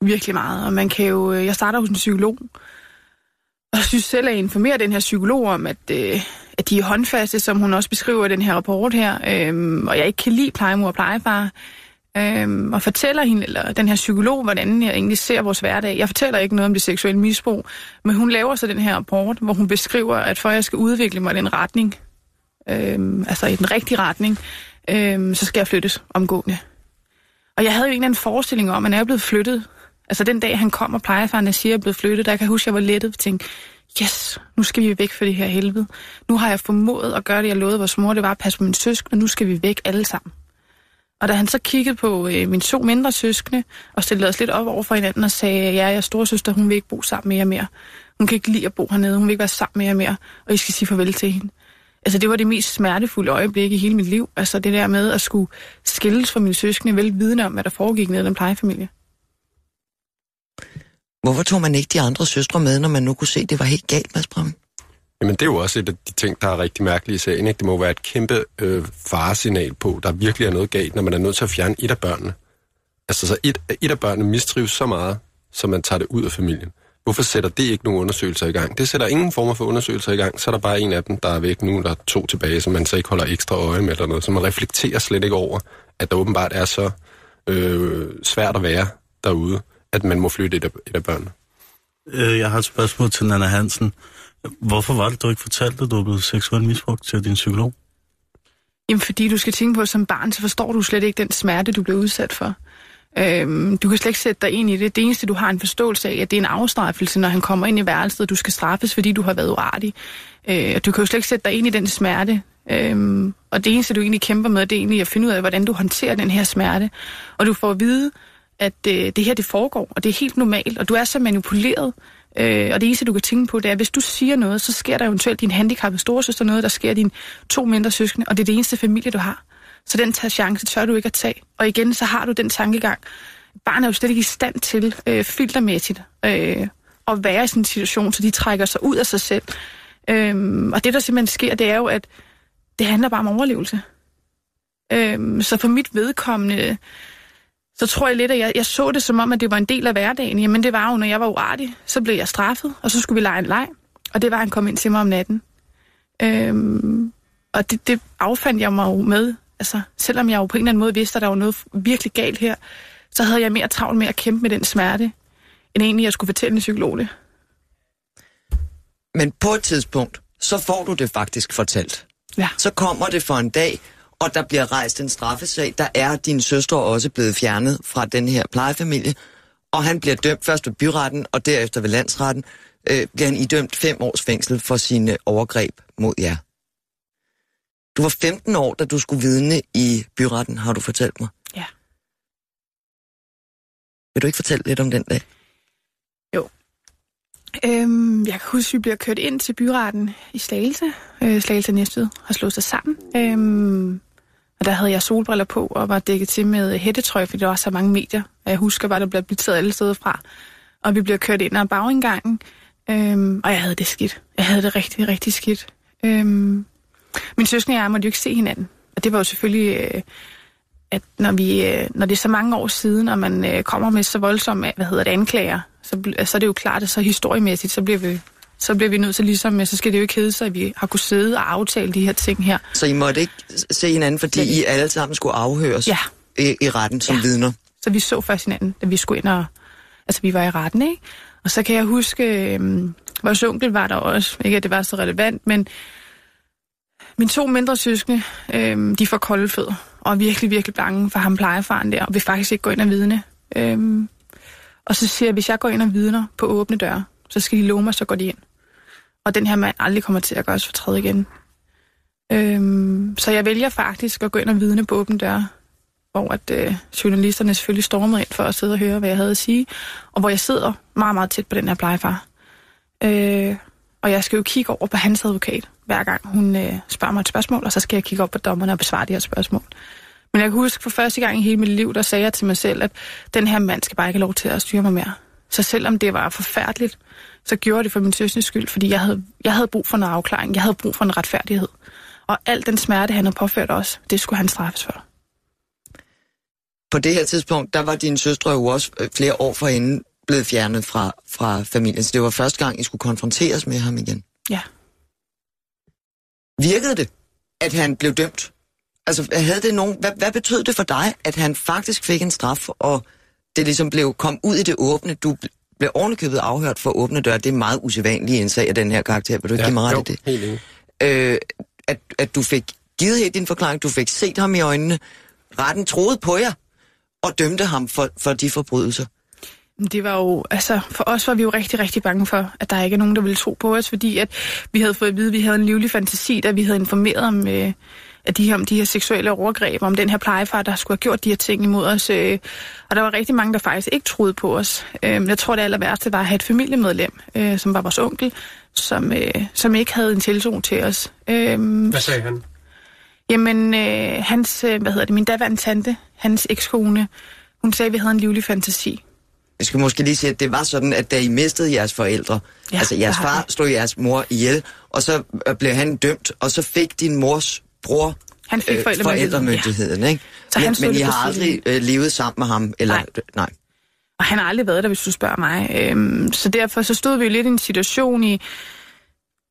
virkelig meget. Og man kan jo, øh, jeg starter hos en psykolog, og synes selv at informere den her psykolog om, at, øh, at de er håndfaste, som hun også beskriver i den her rapport her, øhm, og jeg ikke kan lide plejemor og plejefar, øhm, og fortæller hende, eller den her psykolog, hvordan jeg egentlig ser vores hverdag. Jeg fortæller ikke noget om det seksuelle misbrug, men hun laver så den her rapport, hvor hun beskriver, at for at jeg skal udvikle mig i den retning, øhm, altså i den rigtige retning, øhm, så skal jeg flyttes omgående. Og jeg havde jo en eller anden forestilling om, at når jeg er blevet flyttet, altså den dag han kom og plejefaren siger, at jeg er blevet flyttet, der kan jeg huske, at jeg var lettet og tænkte, yes, nu skal vi væk fra det her helvede. Nu har jeg formået at gøre det, jeg lovede vores mor, det var at passe på min søskende, og nu skal vi væk alle sammen. Og da han så kiggede på øh, mine to mindre søskende, og stillede os lidt op over for hinanden og sagde, ja, jeg er søster, hun vil ikke bo sammen med jer mere. Hun kan ikke lide at bo hernede, hun vil ikke være sammen med jer mere, og I skal sige farvel til hende. Altså, det var det mest smertefulde øjeblik i hele mit liv. Altså, det der med at skulle skilles fra mine søskende, vel vidne om, hvad der foregik nede i den plejefamilie. Hvorfor tog man ikke de andre søstre med, når man nu kunne se, at det var helt galt, Mads Bram? Jamen, det er jo også et af de ting, der er rigtig mærkelige i sagen. Ikke? Det må være et kæmpe øh, faresignal på, der virkelig er noget galt, når man er nødt til at fjerne et af børnene. Altså, så et, et af børnene mistrives så meget, så man tager det ud af familien. Hvorfor sætter det ikke nogen undersøgelser i gang? Det sætter ingen former for undersøgelser i gang. Så er der bare en af dem, der er væk nu, der er to tilbage, som man så ikke holder ekstra øje med eller noget. Så man reflekterer slet ikke over, at der åbenbart er så øh, svært at være derude, at man må flytte et af, et af børnene. Øh, jeg har et spørgsmål til Nana Hansen. Hvorfor var det, du ikke fortalte, at du blev seksuelt misbrugt til din psykolog? Jamen, fordi du skal tænke på, at som barn, så forstår du slet ikke den smerte, du blev udsat for. Øhm, du kan slet ikke sætte dig ind i det. Det eneste, du har en forståelse af, at det er en afstraffelse, når han kommer ind i værelset, og du skal straffes, fordi du har været uartig. Øh, du kan jo slet ikke sætte dig ind i den smerte. Øhm, og det eneste, du egentlig kæmper med, det er egentlig at finde ud af, hvordan du håndterer den her smerte. Og du får at vide, at øh, det her, det foregår, og det er helt normalt, og du er så manipuleret. Øh, og det eneste, du kan tænke på, det er, at hvis du siger noget, så sker der eventuelt din handicappede storesøster noget, der sker din to mindre søskende, og det er det eneste familie, du har. Så den tager chance tør du ikke at tage. Og igen, så har du den tankegang. Barnet er jo slet ikke i stand til øh, filtermæssigt øh, at være i sådan en situation, så de trækker sig ud af sig selv. Øh, og det, der simpelthen sker, det er jo, at det handler bare om overlevelse. Øh, så for mit vedkommende, så tror jeg lidt, at jeg, jeg så det som om, at det var en del af hverdagen. Jamen det var jo, når jeg var uartig, så blev jeg straffet, og så skulle vi lege en leg. Og det var, at han kom ind til mig om natten. Øhm, og det, det affandt jeg mig jo med altså, selvom jeg jo på en eller anden måde vidste, at der var noget virkelig galt her, så havde jeg mere travlt med at kæmpe med den smerte, end egentlig jeg skulle fortælle en psykolog det. Men på et tidspunkt, så får du det faktisk fortalt. Ja. Så kommer det for en dag, og der bliver rejst en straffesag. Der er din søster også blevet fjernet fra den her plejefamilie, og han bliver dømt først ved byretten, og derefter ved landsretten, øh, bliver han idømt fem års fængsel for sine overgreb mod jer. Du var 15 år, da du skulle vidne i byretten, har du fortalt mig. Ja. Vil du ikke fortælle lidt om den dag? Jo. Øhm, jeg kan huske, at vi bliver kørt ind til byretten i Slagelse. Øh, Slagelse Næstved har slået sig sammen. Øhm, og der havde jeg solbriller på og var dækket til med hættetrøje, fordi der var så mange medier. Og jeg husker bare, der blev blitzet alle steder fra. Og vi bliver kørt ind ad bagindgangen. Øhm, og jeg havde det skidt. Jeg havde det rigtig, rigtig skidt. Øhm, min søskende og jeg måtte jo ikke se hinanden. Og det var jo selvfølgelig, øh, at når, vi, øh, når det er så mange år siden, og man øh, kommer med så voldsomme hvad hedder det, anklager, så, så er det jo klart, at så historiemæssigt, så bliver vi så bliver vi nødt til ligesom, så skal det jo ikke hedde sig, at vi har kunnet sidde og aftale de her ting her. Så I måtte ikke se hinanden, fordi I alle sammen skulle afhøres Ja. i, i retten som Ja. vidner? Så vi så først hinanden, da vi skulle ind og... Altså, vi var i retten, ikke? Og så kan jeg huske, øhm, vores onkel var der også. Ikke, at det var så relevant, men mine to mindre søskende, øh, de får kolde fødder, og er virkelig, virkelig bange for ham plejefaren der, og vil faktisk ikke gå ind og vidne. Øhm, og så siger jeg, hvis jeg går ind og vidner på åbne døre, så skal de love mig, så går de ind. Og den her mand aldrig kommer til at gøre os fortræd igen. Øhm, så jeg vælger faktisk at gå ind og vidne på åbne døre, hvor at, øh, journalisterne selvfølgelig stormede ind for at sidde og høre, hvad jeg havde at sige, og hvor jeg sidder meget, meget tæt på den her plejefar. Øh, og jeg skal jo kigge over på hans advokat, hver gang hun øh, spørger mig et spørgsmål, og så skal jeg kigge op på dommerne og besvare de her spørgsmål. Men jeg kan huske, for første gang i hele mit liv, der sagde jeg til mig selv, at den her mand skal bare ikke have lov til at styre mig mere. Så selvom det var forfærdeligt, så gjorde det for min søsnes skyld, fordi jeg havde, jeg havde brug for noget afklaring. Jeg havde brug for en retfærdighed. Og al den smerte, han havde påført os, det skulle han straffes for. På det her tidspunkt, der var dine søstre jo også øh, flere år forinden blevet fjernet fra, fra familien, så det var første gang, I skulle konfronteres med ham igen. Ja. Virkede det, at han blev dømt? Altså, havde det nogen, hvad, hvad betød det for dig, at han faktisk fik en straf, og det ligesom blev kom ud i det åbne? Du bl- blev ovenikøbet afhørt for åbne døre. Det er meget usædvanligt i en sag af den her karakter. Vil du ikke give mig ret jo, i det? helt enig. øh, at, at du fik givet helt din forklaring, du fik set ham i øjnene, retten troede på jer, og dømte ham for, for de forbrydelser. Det var jo, altså for os var vi jo rigtig, rigtig bange for, at der ikke er nogen, der ville tro på os, fordi at vi havde fået at vide, at vi havde en livlig fantasi, da vi havde informeret om, øh, at de, her, om de her seksuelle overgreb, om den her plejefar, der skulle have gjort de her ting imod os. Øh, og der var rigtig mange, der faktisk ikke troede på os. Øh, jeg tror, det aller værste var at have et familiemedlem, øh, som var vores onkel, som, øh, som ikke havde en tiltro til os. Øh, Hvad sagde han? Jamen, øh, hans, øh, hvad hedder det, min daværende tante, hans ekskone, hun sagde, at vi havde en livlig fantasi. Jeg skal måske lige sige, at det var sådan, at da I mistede jeres forældre, ja, Ja, altså jeres far slog jeres mor ihjel, og så øh, blev han dømt, og så fik din mors bror Han fik forældremyndigheden, forældremyndigheden, ikke? Så men, men I har aldrig øh, levet sammen med ham? Eller, Nej. nej. Og han har aldrig været der, hvis du spørger mig. Øhm, så derfor så stod vi jo lidt i en situation i,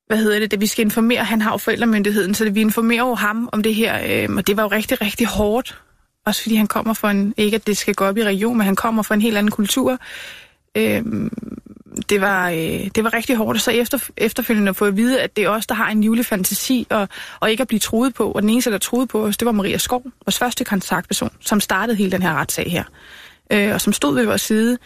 hvad hedder det, da vi skal informere, han har jo forældremyndigheden, så vi informerer jo ham om det her, øhm, og det var jo rigtig, rigtig hårdt. Også fordi han kommer fra en, ikke at det skal gå op i region, men han kommer fra en helt anden kultur. Øhm, det, var, øh, det var rigtig hårdt, og så efter, efterfølgende at få at vide, at det er os, der har en livlig fantasi, og, og ikke at blive troet på. Og den eneste, der troede på os, det var Maria Skov, vores første kontaktperson, som startede hele den her retssag her. Øh, og som stod ved vores side.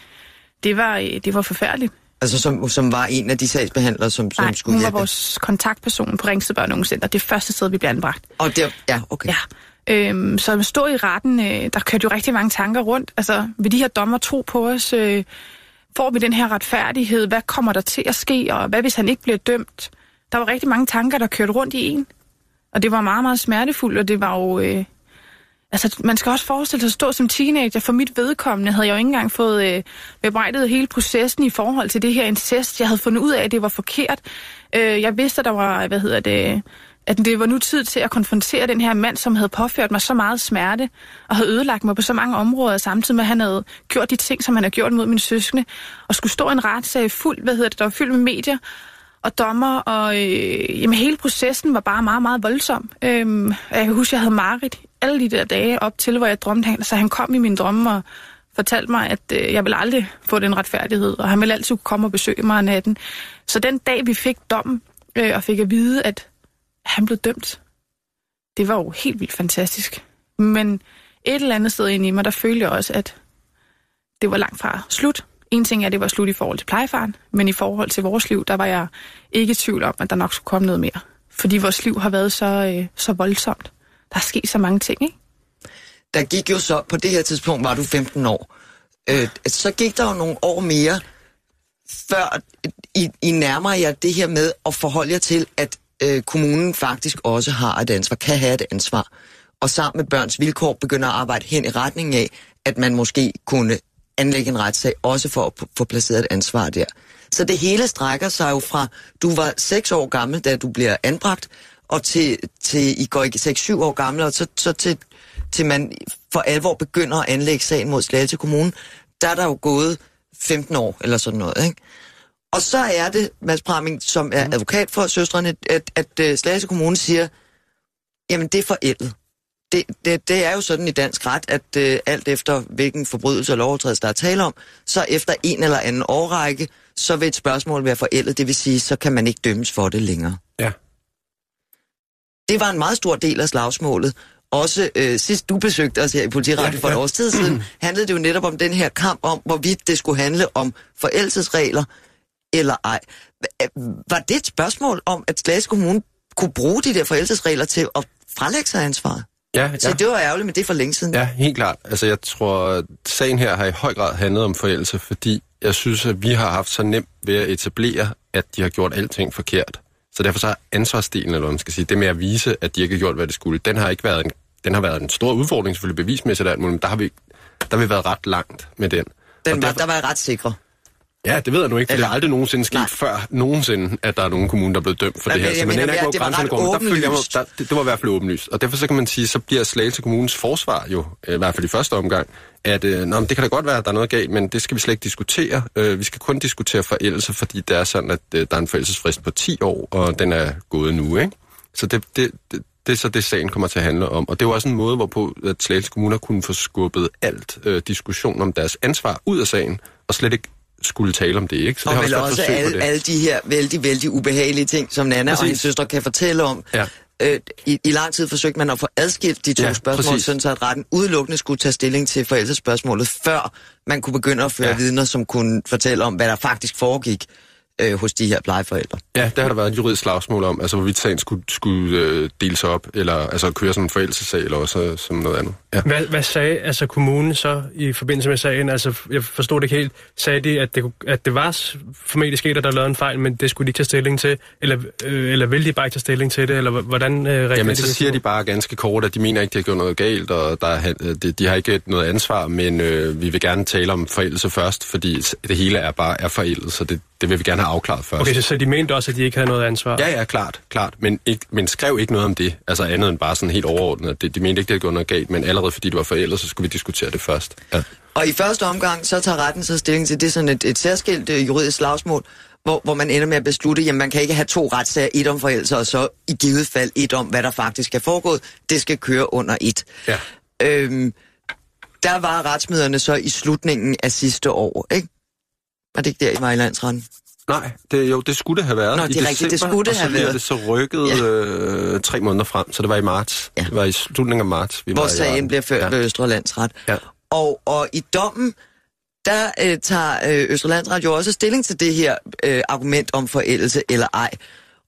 Det var, øh, det var forfærdeligt. Altså som, som var en af de sagsbehandlere, som, som Nej, skulle hun var vores kontaktperson på Ringsted Børn og Ungecenter. Det første sted, vi blev anbragt. Og der, ja, okay. Ja. Øhm, så at stå i retten, øh, der kørte jo rigtig mange tanker rundt. Altså, vil de her dommer tro på os? Øh, får vi den her retfærdighed? Hvad kommer der til at ske? Og hvad hvis han ikke bliver dømt? Der var rigtig mange tanker, der kørte rundt i en. Og det var meget, meget smertefuldt, og det var jo... Øh, altså, man skal også forestille sig at stå som teenager. For mit vedkommende havde jeg jo ikke engang fået øh, bebrejdet hele processen i forhold til det her incest. Jeg havde fundet ud af, at det var forkert. Øh, jeg vidste, at der var, hvad hedder det, at det var nu tid til at konfrontere den her mand, som havde påført mig så meget smerte, og havde ødelagt mig på så mange områder, samtidig med, at han havde gjort de ting, som han havde gjort mod mine søskende, og skulle stå i en retssag fuld, hvad hedder det, der var fyldt med medier, og dommer, og øh, jamen, hele processen var bare meget, meget voldsom. Øhm, og jeg kan huske, jeg havde Marit alle de der dage op til, hvor jeg drømte han, så han kom i mine drømme og fortalte mig, at øh, jeg ville aldrig få den retfærdighed, og han ville altid komme og besøge mig om natten. Så den dag, vi fik dommen, øh, og fik at vide, at han blev dømt, det var jo helt vildt fantastisk. Men et eller andet sted inde i mig, der følte jeg også, at det var langt fra slut. En ting er, at det var slut i forhold til plejefaren, men i forhold til vores liv, der var jeg ikke i tvivl om, at der nok skulle komme noget mere. Fordi vores liv har været så, øh, så voldsomt. Der er sket så mange ting, ikke? Der gik jo så, på det her tidspunkt var du 15 år. Øh, så gik der jo nogle år mere, før I, I nærmer jer det her med at forholde jer til, at øh, kommunen faktisk også har et ansvar, kan have et ansvar. Og sammen med børns vilkår begynder at arbejde hen i retning af, at man måske kunne anlægge en retssag, også for at få placeret et ansvar der. Så det hele strækker sig jo fra, du var 6 år gammel, da du bliver anbragt, og til, til I går ikke 6-7 år gammel, og så, så til, til man for alvor begynder at anlægge sagen mod Slagelse Kommune, der er der jo gået 15 år eller sådan noget, ikke? Og så er det Mads Bramming, som er advokat for søstrene, at, at, at Slagelse Kommune siger, jamen det er forældet. Det, det, det er jo sådan i dansk ret, at uh, alt efter hvilken forbrydelse og lovovertrædelse der er tale om, så efter en eller anden årrække, så vil et spørgsmål være forældet, det vil sige, så kan man ikke dømmes for det længere. Ja. Det var en meget stor del af slagsmålet. Også øh, sidst du besøgte os her i Politiradio ja, for et ja. års tid siden, handlede det jo netop om den her kamp om, hvorvidt det skulle handle om forældelsesregler eller ej. Var det et spørgsmål om, at Slagelse Kommune kunne bruge de der forældelsesregler til at frelægge sig ansvaret? Ja, Så ja. det var ærgerligt, men det er for længe siden. Ja, helt klart. Altså, jeg tror, at sagen her har i høj grad handlet om forældelse, fordi jeg synes, at vi har haft så nemt ved at etablere, at de har gjort alting forkert. Så derfor så har ansvarsdelen, eller man skal sige, det med at vise, at de ikke har gjort, hvad det skulle, den har ikke været en, den har været en stor udfordring, selvfølgelig bevismæssigt, men der har vi, der har vi været ret langt med den. Den var, derfor- der var jeg ret sikre. Ja, det ved jeg nu ikke, for Eller- det er aldrig nogensinde sket Nej. Før nogensinde, at der er nogen kommune, der er blevet dømt for Nej, det her. men Så man aner ikke, hvor grænserne går. Der følger der, det, det var i hvert fald åbenlyst. Og derfor så kan man sige, så bliver Slagelse Kommunes forsvar jo, øh, i hvert fald i første omgang, at øh, nå, men det kan da godt være, at der er noget galt, men det skal vi slet ikke diskutere. Øh, vi skal kun diskutere forældelse, fordi det er sådan, at øh, der er en forældelsesfrist på 10 år, og den er gået nu, ikke? Så det, det, det, det er så det, sagen kommer til at handle om. Og det var også en måde, hvorpå at Slagelse Kommune kunne få skubbet alt øh, diskussion om deres ansvar ud af sagen, og slet ikke skulle tale om det, ikke? Så det Og vel også på alle, alle de her vældig, vældig ubehagelige ting, som Nana og Præcis. hendes søstre kan fortælle om. Ja. Øh, i, I lang tid forsøgte man at få adskilt de to Ja, spørgsmål, præcis. sådan så at retten udelukkende skulle tage stilling til forældrespørgsmålet, før man kunne begynde at føre. Ja. vidner, som kunne fortælle om, hvad der faktisk foregik øh, hos de her plejeforældre. Ja, der har der været et juridisk slagsmål om, altså hvorvidt sagen skulle, skulle øh, deles op, eller altså køre som en forældelsesag, eller også som noget andet. Ja. Hvad, hvad sagde altså kommunen så i forbindelse med sagen? Altså, jeg forstod det ikke helt. Sagde de, at det, at det var formentlig sket, at der lavede en fejl, men det skulle de ikke tage stilling til? Eller, øh, eller ville de bare ikke tage stilling til det? Eller hvordan øh, reagerede Jamen, de? så siger de bare ganske kort, at de mener ikke, de har gjort noget galt, og der er, øh, de, de har ikke noget ansvar, men øh, vi vil gerne tale om forældelse først, fordi det hele er bare er forældet, så det, det vil vi gerne have afklaret først. Okay, så, så de mente også, at de ikke havde noget ansvar? Ja, ja, klart, klart. Men, ikke, men skrev ikke noget om det, altså andet end bare sådan helt overordnet. De, de mente ikke, det havde gjort noget galt, men allerede fordi det var forældet, så skulle vi diskutere det først. Ja. Og i første omgang, så tager retten så stilling til, det er sådan et, et særskilt øh, juridisk slagsmål, hvor, hvor man ender med at beslutte, jamen man kan ikke have to retssager, et om forældelse, og så i givet fald et om, hvad der faktisk er foregået. Det skal køre under et. Ja. Øhm, der var retsmøderne så i slutningen af sidste år, ikke? Var det ikke der i Vejlandsretten? Nej, det, jo, det skulle det have været Nå, i det er rigtigt, det skulle det og så have bliver været. det så rykket Ja. øh, tre måneder frem, så det var i marts. Ja. Det var i slutningen af marts. Vi Hvor var i sagen bliver ført Ja. ja. ved Østre Landsret. Ja. Og, og i dommen, der øh, tager øh, Østre Landsret jo også stilling til det her øh, argument om forældelse eller ej.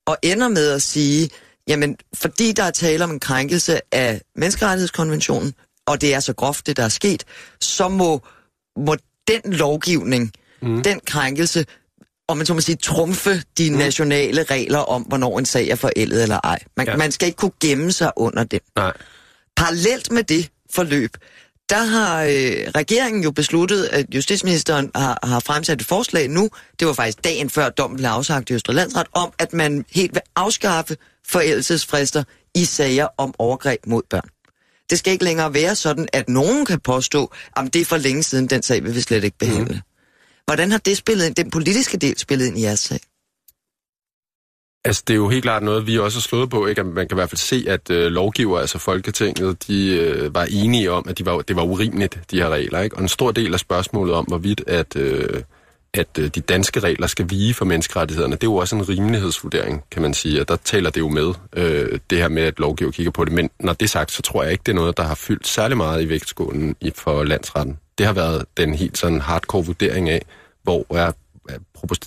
Og ender med at sige, jamen fordi der er tale om en krænkelse af menneskerettighedskonventionen, og det er så groft det, der er sket, så må, må den lovgivning, mm. den krænkelse, om man så må sige, trumfe de mm. nationale regler om, hvornår en sag er forældet eller ej. Man, ja. Man skal ikke kunne gemme sig under den. Nej. Parallelt med det forløb, der har øh, regeringen jo besluttet, at justitsministeren har, har fremsat et forslag nu, det var faktisk dagen før dommen blev afsagt i Østre Landsret, om at man helt vil afskaffe forældelsesfrister i sager om overgreb mod børn. Det skal ikke længere være sådan, at nogen kan påstå, at det er for længe siden, den sag vil vi slet ikke behandle. Mm. Hvordan har det spillet ind, den politiske del spillet ind i jeres sag? Altså, det er jo helt klart noget, vi også har slået på. Ikke? Man kan i hvert fald se, at øh, lovgiver, altså Folketinget, de øh, var enige om, at de var, det var urimeligt, de her regler. Ikke? Og en stor del af spørgsmålet om, hvorvidt at, øh, at øh, de danske regler skal vige for menneskerettighederne, det er jo også en rimelighedsvurdering, kan man sige. Og der taler det jo med, øh, det her med, at lovgiver kigger på det. Men når det er sagt, så tror jeg ikke, det er noget, der har fyldt særlig meget i vægtskålen i, for landsretten. Det har været den helt sådan hardcore vurdering af, hvor er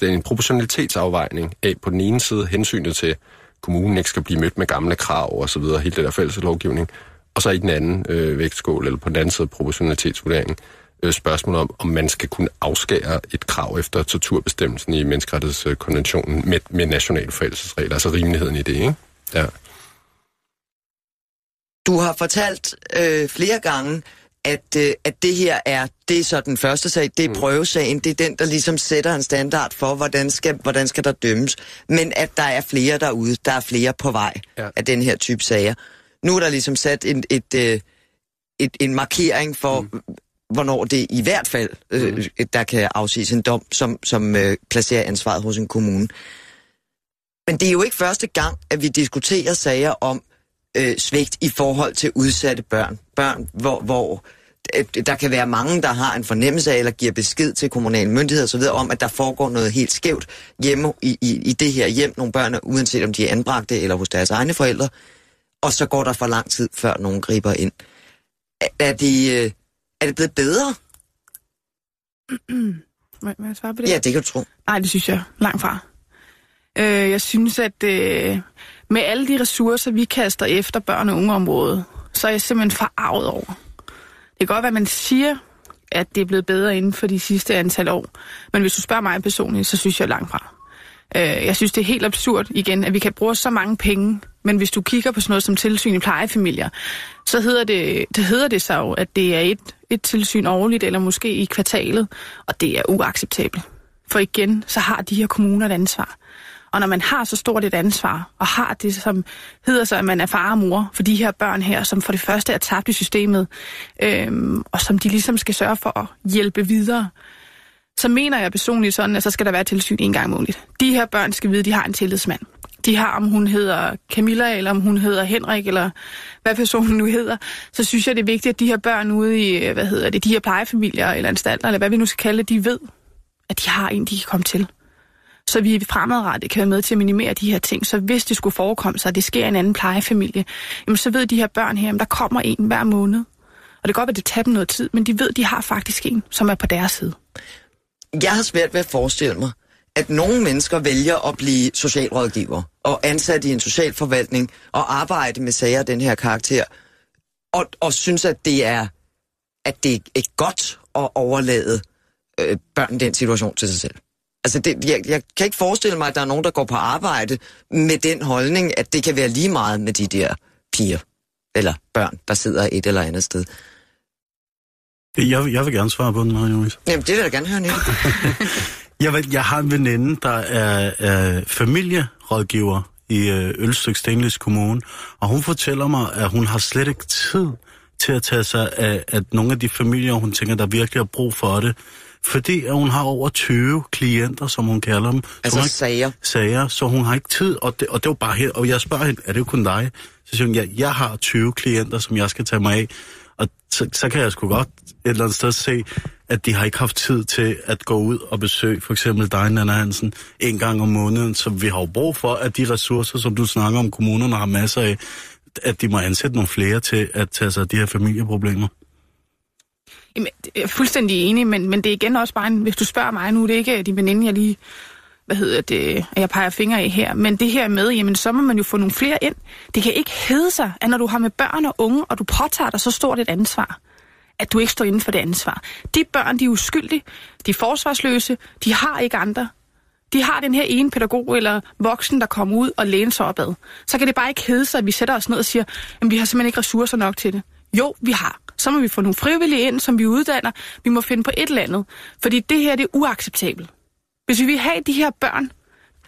er en proportionalitetsafvejning af på den ene side hensynet til, at kommunen ikke skal blive mødt med gamle krav og så videre, hele det der fælles lovgivning, og så i den anden øh, vægtskål, eller på den anden side proportionalitetsvurderingen, øh, spørgsmål om, om man skal kunne afskære et krav efter torturbestemmelsen i menneskerettighedskonventionen med, med nationale forældelsesregler, altså rimeligheden i det, ikke? Ja. Du har fortalt øh, flere gange, at, øh, at det her er, det er så den første sag, det er mm. prøvesagen, det er den, der ligesom sætter en standard for, hvordan skal, hvordan skal der dømmes. Men at der er flere derude, der er flere på vej ja. Ja. af den her type sager. Nu er der ligesom sat en, et, øh, et, en markering for, mm. hvornår det i hvert fald, øh, der kan afsiges en dom, som, som øh, placerer ansvaret hos en kommune. Men det er jo ikke første gang, at vi diskuterer sager om øh, svigt i forhold til udsatte børn. Børn, hvor, hvor øh, der kan være mange, der har en fornemmelse af, eller giver besked til kommunale myndigheder osv., om, at der foregår noget helt skævt hjemme i, i, i det her hjem. Nogle børn, uanset om de er anbragte eller hos deres egne forældre. Og så går der for lang tid, før nogen griber ind. Er, er, det, øh, er det blevet bedre? Må må jeg svare på det? Ja, det kan du tro. Nej, det synes jeg langt fra. Øh, jeg synes, at øh, med alle de ressourcer, vi kaster efter børn- og ungeområdet, så er jeg simpelthen forarvet over. Det kan godt være, at man siger, at det er blevet bedre inden for de sidste antal år. Men hvis du spørger mig personligt, så synes jeg langt fra. Øh, jeg synes, det er helt absurd igen, at vi kan bruge så mange penge, men hvis du kigger på sådan noget som tilsyn i plejefamilier, så hedder det, det hedder det så jo, at det er et, et tilsyn årligt, eller måske i kvartalet, og det er uacceptabelt. For igen, så har de her kommuner et ansvar. Og når man har så stort et ansvar, og har det, som hedder sig, at man er far og mor for de her børn her, som for det første er tabt i systemet, øhm, og som de ligesom skal sørge for at hjælpe videre, så mener jeg personligt sådan, at så skal der være tilsyn en gang månedligt. De her børn skal vide, at de har en tillidsmand. De har, om hun hedder Camilla, eller om hun hedder Henrik, eller hvad personen nu hedder, så synes jeg, det er vigtigt, at de her børn ude i, øh, hvad hedder det, de her plejefamilier, eller anstalter, eller hvad vi nu skal kalde det, de ved, at de har en, de kan komme til. Så vi fremadrettet kan være med til at minimere de her ting. Så hvis det skulle forekomme sig, at det sker i en anden plejefamilie, jamen så ved de her børn her, at der kommer en hver måned. Og det kan godt være, at det tager dem noget tid, men de ved, at de har faktisk en, som er på deres side. Jeg har svært ved at forestille mig, at nogle mennesker vælger at blive socialrådgiver og ansat i en socialforvaltning og arbejde med sager af den her karakter, og, og synes, at det er at det er godt at overlade øh, børn den situation til sig selv. Altså, det, jeg, jeg kan ikke forestille mig, at der er nogen, der går på arbejde med den holdning, at det kan være lige meget med de der piger eller børn, der sidder et eller andet sted. Jeg, jeg vil gerne svare på den, Maria Louise. Jamen, det vil jeg gerne høre, Nick. Jeg, ved, jeg har en veninde, der er, er familierådgiver i øh, Ølstyk Stenlis Kommune, og hun fortæller mig, at hun har slet ikke tid til at tage sig af at nogle af de familier, hun tænker, der virkelig har brug for det. Fordi hun har over 20 klienter, som hun kalder dem. Så Altså ikke- sager. sager, så hun har ikke tid, og det, og det var bare her, og jeg spørger hende, er det jo kun dig? Så siger hun, ja, jeg har 20 klienter, som jeg skal tage mig af, og så, så kan jeg sgu godt et eller andet sted se, at de har ikke haft tid til at gå ud og besøge for eksempel dig, Nana Hansen, en gang om måneden, så vi har jo brug for, at de ressourcer, som du snakker om, kommunerne har masser af, at de må ansætte nogle flere til at tage sig af de her familieproblemer. Jamen, jeg er fuldstændig enig, men, men det er igen også bare, en, hvis du spørger mig nu, det er ikke de veninde, jeg lige, hvad hedder det, at jeg peger fingre i her, men det her med, jamen så må man jo få nogle flere ind. Det kan ikke hedde sig, at når du har med børn og unge, og du påtager dig så stort et ansvar, at du ikke står inden for det ansvar. De børn, de er uskyldige, de er forsvarsløse, de har ikke andre. De har den her ene pædagog eller voksen, der kommer ud og læner sig opad. Så kan det bare ikke hedde sig, at vi sætter os ned og siger, at vi har simpelthen ikke ressourcer nok til det. Jo, vi har. Så må vi få nogle frivillige ind, som vi uddanner. Vi må finde på et eller andet. Fordi det her, det er uacceptabelt. Hvis vi vil have de her børn,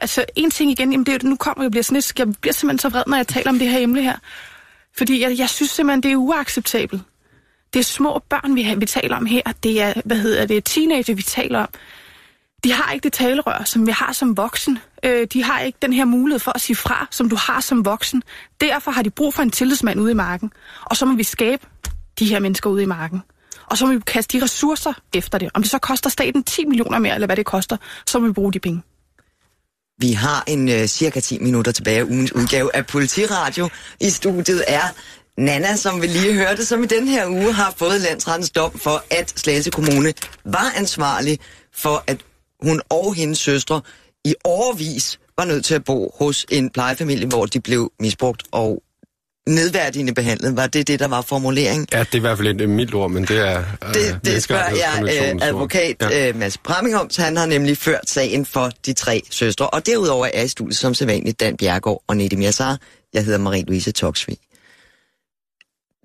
altså en ting igen, jamen det, er nu kommer jeg bliver sådan lidt, jeg bliver simpelthen så vred, når jeg taler om det her emne her. Fordi jeg, jeg synes simpelthen, det er uacceptabelt. Det er små børn, vi, vi taler om her. Det er, hvad hedder det, teenager, vi taler om. De har ikke det talerør, som vi har som voksen. Øh, de har ikke den her mulighed for at sige fra, som du har som voksen. Derfor har de brug for en tillidsmand ude i marken. Og så må vi skabe de her mennesker ude i marken. Og så må vi kaste de ressourcer efter det. Om det så koster staten 10 millioner mere, eller hvad det koster, så må vi bruge de penge. Vi har en øh, cirka 10 minutter tilbage af ugens udgave af Politiradio. I studiet er Nana, som vi lige hørte, som i den her uge har fået landsrettens dom for, at Slagelse Kommune var ansvarlig for, at hun og hendes søstre i overvis var nødt til at bo hos en plejefamilie, hvor de blev misbrugt og nedværdigende behandlet. Var det det, der var formuleringen? Ja, det er i hvert fald et mildt ord, men det er... øh, Det, det spørger jeg øh, advokat Ja. øh, Mads Pramming om, så han har nemlig ført sagen for de tre søstre. Og derudover er i studiet som sædvanligt Dan Bjergård og Nedim Yassar. Jeg hedder Marie-Louise Toksvig.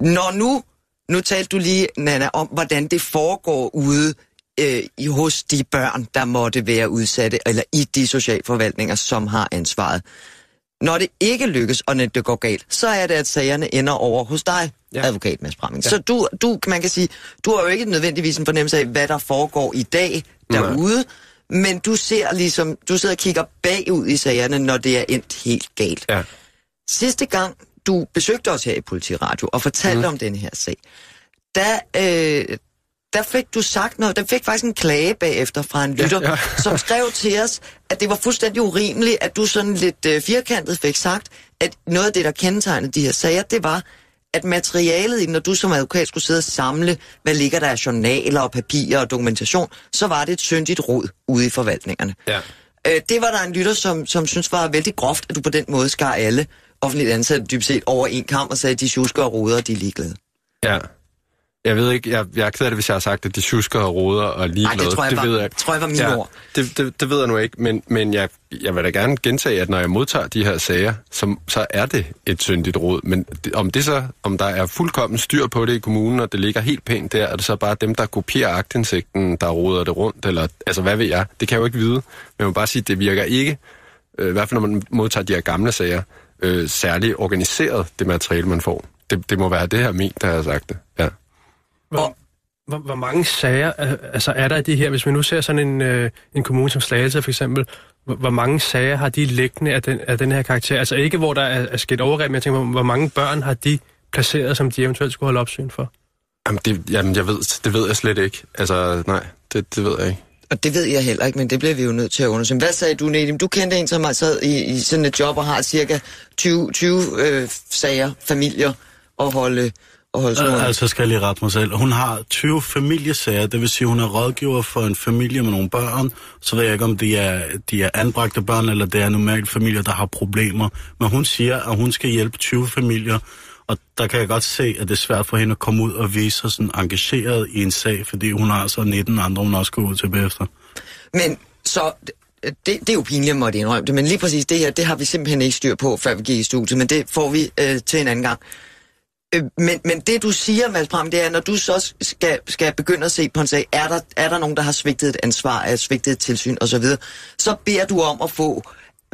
Når nu, nu talte du lige, Nana, om, hvordan det foregår ude øh, i, hos de børn, der måtte være udsatte, eller i de socialforvaltninger, som har ansvaret. Når det ikke lykkes, og når det går galt, så er det, at sagerne ender over hos dig, Ja. advokat Mads Bramming. Ja. Så du, du, man kan sige, du har jo ikke nødvendigvis en fornemmelse af, hvad der foregår i dag derude, men du ser ligesom, du sidder og kigger bagud i sagerne, når det er endt helt galt. Ja. Sidste gang, du besøgte os her i Politiradio og fortalte mm. om den her sag, der, øh, der fik du sagt noget, der fik faktisk en klage bagefter fra en lytter, ja, ja. som skrev til os, at det var fuldstændig urimeligt, at du sådan lidt øh, firkantet fik sagt, at noget af det, der kendetegnede de her sager, det var, at materialet, i, når du som advokat skulle sidde og samle, hvad ligger der af journaler og papirer og dokumentation, så var det et syndigt råd ude i forvaltningerne. Ja. Øh, det var der en lytter, som, som synes var vældig groft, at du på den måde skar alle offentligt ansatte dybest set over en kamp og sagde, at de tjusker og roder, og de er ligeglade. Ja. Jeg ved ikke, jeg, jeg er ked af det, hvis jeg har sagt, at de tjusker og roder og er ligeglade. Ej, det tror jeg, var, ved jeg, tror jeg var mine ord. Det, det, det ved jeg nu ikke, men, men jeg, jeg vil da gerne gentage, at når jeg modtager de her sager, så, så er det et syndigt råd. Men det, om det så, om der er fuldkommen styr på det i kommunen, og det ligger helt pænt der, er det så bare dem, der kopierer agtindsigten, der roder det rundt, eller altså hvad ved jeg? Det kan jeg jo ikke vide. Men jeg må bare sige, at det virker ikke, øh, i hvert fald når man modtager de her gamle sager, øh, særligt organiseret, det materiale, man får. Det, det må være det her men, der har sagt det. Ja. Hvor, hvor, hvor mange sager altså er der i det her? Hvis vi nu ser sådan en, øh, en kommune som Slagelse for eksempel, hvor, hvor mange sager har de liggende af den, af den her karakter? Altså ikke hvor der er, er sket overgreb, men jeg tænker, hvor, hvor mange børn har de placeret, som de eventuelt skulle holde opsyn for? Jamen, det, jamen jeg ved, det ved jeg slet ikke. Altså, nej, det, det ved jeg ikke. Og det ved jeg heller ikke, men det bliver vi jo nødt til at undersøge. Hvad sagde du, Nedim? Du kendte en, som har sad i, i sådan et job og har cirka 20, 20 øh, sager, familier at holde, at holde Øh, altså skal jeg lige rette mig selv. Hun har 20 familiesager, det vil sige, hun er rådgiver for en familie med nogle børn. Så ved jeg ikke, om de er, de er anbragte børn, eller det er normalt familier, der har problemer. Men hun siger, at hun skal hjælpe 20 familier. Og der kan jeg godt se, at det er svært for hende at komme ud og vise sig sådan engageret i en sag, fordi hun har så 19 andre, hun også går ud til bagefter. Men så, det, det er jo pinligt, at måtte indrømme det, men lige præcis det her, det har vi simpelthen ikke styr på, før vi gik i studiet, men det får vi øh, til en anden gang. Øh, men, men det du siger, Mads Pram, det er, når du så skal, skal begynde at se på en sag, er der, er der nogen, der har svigtet et ansvar, er svigtet et tilsyn osv., så, så beder du om at få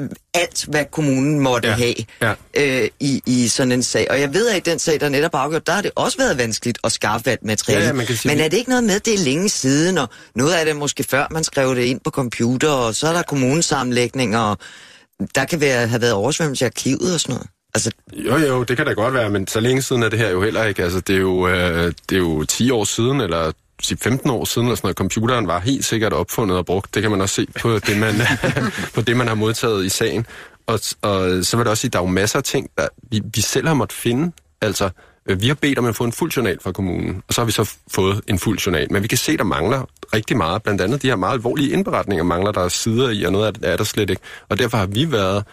øh, alt, hvad kommunen måtte Ja, have ja. øh, i, i sådan en sag. Og jeg ved, at i den sag, der netop afgjort, der har det også været vanskeligt at skaffe alt materiale. Ja, ja, Men er det ikke noget med, at det er længe siden, og noget af det måske før man skrev det ind på computer, og så er der kommunesammenlægninger, og der kan være, have været oversvømmelse i arkivet og sådan noget. Altså, Jo, jo, det kan da godt være, men så længe siden er det her jo heller ikke. Altså, det er jo, øh, det er jo 10 år siden, eller 15 år siden, eller sådan noget. Computeren var helt sikkert opfundet og brugt. Det kan man også se på det, man, på det, man har modtaget i sagen. Og, og så vil det også sige, at der er jo masser af ting, der vi, vi selv har måttet finde. Altså, øh, vi har bedt om at få en fuld journal fra kommunen, og så har vi så fået en fuld journal. Men vi kan se, der mangler rigtig meget. Blandt andet de her meget alvorlige indberetninger mangler der er sider i, og noget af det er der slet ikke. Og derfor har vi været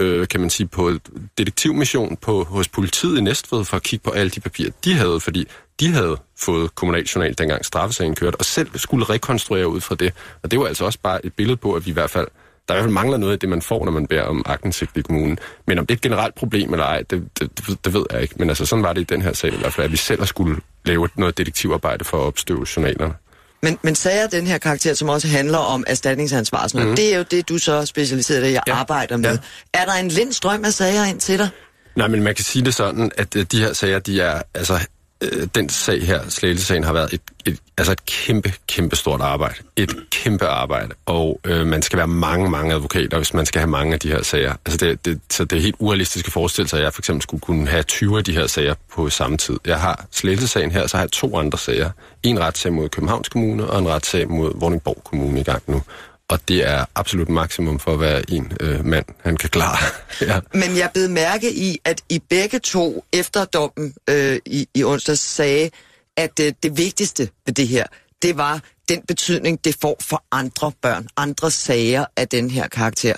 øh, kan man sige, på detektivmission på, hos politiet i Næstved for at kigge på alle de papirer, de havde, fordi de havde fået kommunaljournal, dengang straffesagen kørte, og selv skulle rekonstruere ud fra det. Og det var altså også bare et billede på, at vi i hvert fald, der i hvert fald mangler noget af det, man får, når man beder om agtindsigt i kommunen. Men om det er et generelt problem eller ej, det, det, det, det ved jeg ikke. Men altså, sådan var det i den her sag i hvert fald, at vi selv har skulle lave noget detektivarbejde for at opstøve journalerne men, men sager af den her karakter, som også handler om erstatningsansvar, sådan noget, Mhm. det er jo det, du så specialiserer dig i Ja. arbejder med. Ja. Er der en lindstrøm af sager ind til dig? Nej, men man kan sige det sådan, at øh, de her sager, de er, altså, øh, den sag her, Slagelsesagen, har været et, et, altså et kæmpe, kæmpe stort arbejde. Et kæmpe arbejde. Og øh, man skal være mange, mange advokater, hvis man skal have mange af de her sager. Altså det, det, så det er helt urealistisk at forestille sig, at jeg for eksempel skulle kunne have 20 af de her sager på samme tid. Jeg har Slagelsesagen her, så har jeg to andre sager. En retssag mod Københavns Kommune, og en retssag mod Vordingborg Kommune i gang nu. Og det er absolut maksimum for, hvad en øh, mand han kan klare. ja. Men jeg blev mærke i, at I begge to efter dommen øh, i, i onsdags sagde, at øh, det vigtigste ved det her, det var den betydning, det får for andre børn, andre sager af den her karakter.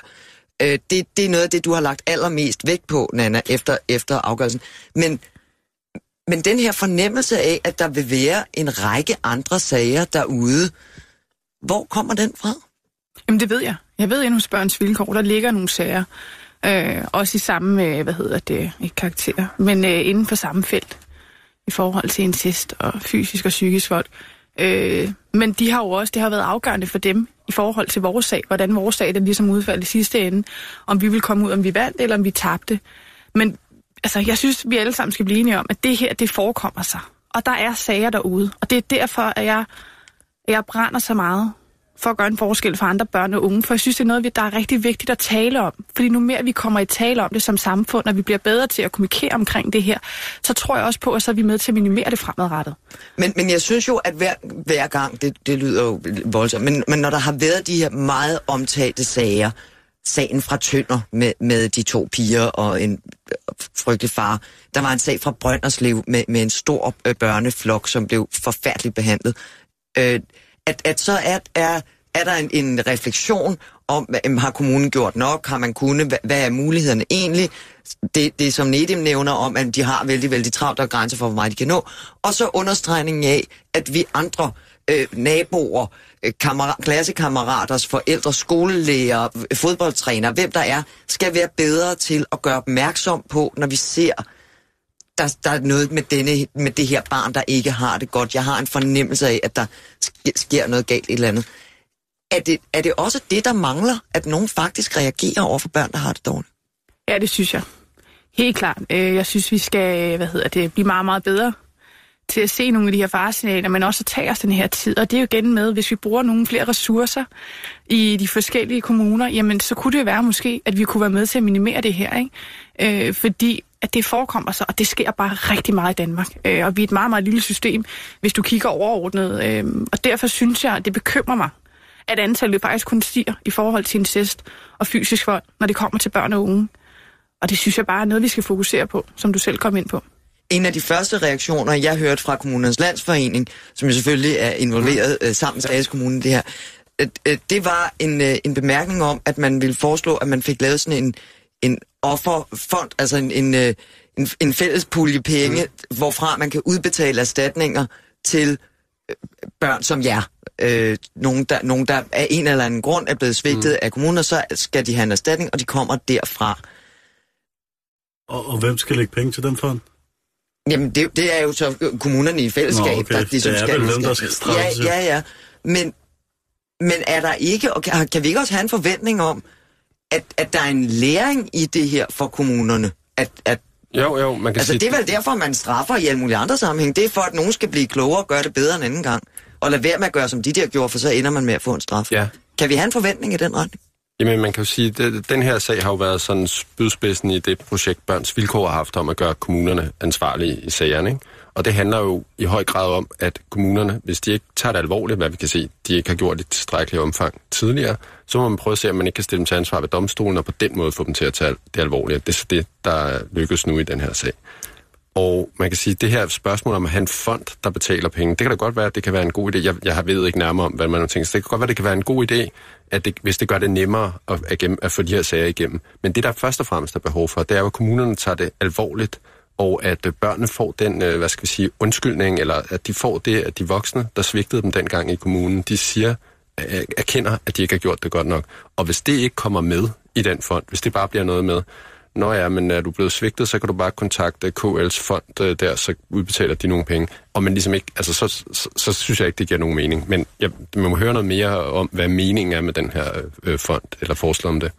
Øh, det, det er noget af det, du har lagt allermest vægt på, Nana, efter, efter afgørelsen. Men, men den her fornemmelse af, at der vil være en række andre sager derude, hvor kommer den fra? Jamen det ved jeg. Jeg ved, at hos Børns Vilkår, der ligger nogle sager. Øh, også i samme, øh, hvad hedder det, ikke karakter, men øh, inden for samme felt. I forhold til incest og fysisk og psykisk vold. Øh, men de har jo også, det har været afgørende for dem i forhold til vores sag, hvordan vores sag den ligesom udfaldt i sidste ende, om vi vil komme ud, om vi vandt, eller om vi tabte. Men altså, jeg synes, vi alle sammen skal blive enige om, at det her, det forekommer sig. Og der er sager derude, og det er derfor, at jeg, jeg brænder så meget for at gøre en forskel for andre børn og unge, for jeg synes, det er noget, der er rigtig vigtigt at tale om. Fordi nu mere vi kommer i tale om det som samfund, og vi bliver bedre til at kommunikere omkring det her, så tror jeg også på, at så er vi med til at minimere det fremadrettet. Men, men jeg synes jo, at hver, hver gang, det, det lyder jo voldsomt, men, men når der har været de her meget omtalte sager, sagen fra Tønder med, med de to piger og en øh, frygtelig far. Der var en sag fra Brønderslev med, med en stor øh, børneflok, som blev forfærdeligt behandlet. Øh, at, at så er, er, er der en, en refleksion om, hvad, har kommunen gjort nok? Har man kunnet? Hvad, hvad er mulighederne egentlig? Det, det som Nedim nævner om, at de har vældig, vældig travlt og grænser for, hvor meget de kan nå. Og så understregningen af, at vi andre øh, naboer, øh, kammerat, klassekammeraters forældre, skolelæger, øh, fodboldtræner, hvem der er, skal være bedre til at gøre opmærksom på, når vi ser der, der er noget med, denne, med det her barn, der ikke har det godt. Jeg har en fornemmelse af, at der sker noget galt et eller andet. Er det, er det også det, der mangler, at nogen faktisk reagerer over for børn, der har det dårligt? Ja, det synes jeg. Helt klart. Øh, jeg synes, vi skal hvad hedder det, blive meget, meget bedre til at se nogle af de her faresignaler, men også at tage os den her tid. Og det er jo igen med, hvis vi bruger nogle flere ressourcer i de forskellige kommuner, jamen så kunne det jo være måske, at vi kunne være med til at minimere det her. Ikke? Øh, fordi at det forekommer sig, og det sker bare rigtig meget i Danmark. Øh, og vi er et meget, meget lille system, hvis du kigger overordnet. Øh, og derfor synes jeg, at det bekymrer mig, at antallet faktisk kun stiger i forhold til incest og fysisk vold, når det kommer til børn og unge. Og det synes jeg bare er noget, vi skal fokusere på, som du selv kom ind på. En af de første reaktioner, jeg hørte fra Kommunernes Landsforening, som jo selvfølgelig er involveret øh, sammen med Statskommunen det her, øh, øh, det var en, øh, en bemærkning om, at man ville foreslå, at man fik lavet sådan en, en offerfond, altså en, en, øh, en, en fælles pulje penge, mm. hvorfra man kan udbetale erstatninger til øh, børn som jer. Øh, nogen, der, nogen, der af en eller anden grund er blevet svigtet mm. af kommunen, så skal de have en erstatning, og de kommer derfra. Og, og hvem skal lægge penge til den fond? Jamen, det, det er jo så kommunerne i fællesskab, Nå, okay. der ligesom det er skal... vel dem, der skal straffes. Ja, ja, ja. Men, men er der ikke, og kan, kan vi ikke også have en forventning om, at, at der er en læring i det her for kommunerne? At, at jo, jo, man kan altså, sige... det er vel derfor, man straffer i alle mulige andre sammenhæng. Det er for, at nogen skal blive klogere og gøre det bedre en anden gang. Og lade være med at gøre, som de der gjorde, for så ender man med at få en straf. Ja. Kan vi have en forventning i den retning? Jamen, man kan jo sige, at den her sag har jo været sådan spydspidsen i det projekt, Børns Vilkår har haft om at gøre kommunerne ansvarlige i sagerne. Ikke? Og det handler jo i høj grad om, at kommunerne, hvis de ikke tager det alvorligt, hvad vi kan se, de ikke har gjort i tilstrækkeligt omfang tidligere, så må man prøve at se, om man ikke kan stille dem til ansvar ved domstolen, og på den måde få dem til at tage det alvorligt. Det er så det, der lykkes nu i den her sag. Og man kan sige, at det her spørgsmål om at have en fond, der betaler penge, det kan da godt være, at det kan være en god idé. Jeg, jeg ved ikke nærmere om, hvad man har tænkt. Så det kan godt være, at det kan være en god idé, at det, hvis det gør det nemmere at, at, gennem, at få de her sager igennem. Men det, der først og fremmest er behov for, det er jo, at kommunerne tager det alvorligt, og at øh, børnene får den, øh, hvad skal vi sige, undskyldning, eller at de får det, at de voksne, der svigtede dem dengang i kommunen, de siger, erkender, at de ikke har gjort det godt nok. Og hvis det ikke kommer med i den fond, hvis det bare bliver noget med, Nå ja, men er du blevet svigtet, så kan du bare kontakte KL's fond øh, der, så udbetaler de nogle penge. Og man ligesom ikke, altså så, så, så synes jeg ikke, det giver nogen mening. Men jeg, man må høre noget mere om, hvad meningen er med den her øh, fond, eller forslag om det.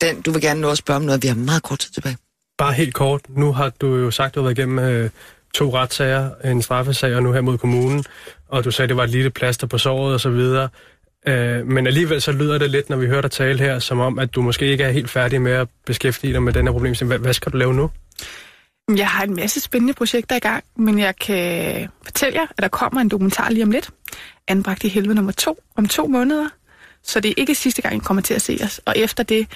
Den, du vil gerne nå at spørge om noget, vi har meget kort tid tilbage. Bare helt kort. Nu har du jo sagt, at du har været igennem øh, to retssager, en straffesag og nu her mod kommunen, og du sagde, at det var et lille plaster på såret og så videre. Øh, men alligevel så lyder det lidt, når vi hører dig tale her, som om, at du måske ikke er helt færdig med at beskæftige dig med den her problem. Hvad, hvad skal du lave nu? Jeg har en masse spændende projekter i gang, men jeg kan fortælle jer, at der kommer en dokumentar lige om lidt. Anbragt i helvede nummer to om to måneder. Så det er ikke sidste gang, I kommer til at se os. Og efter det,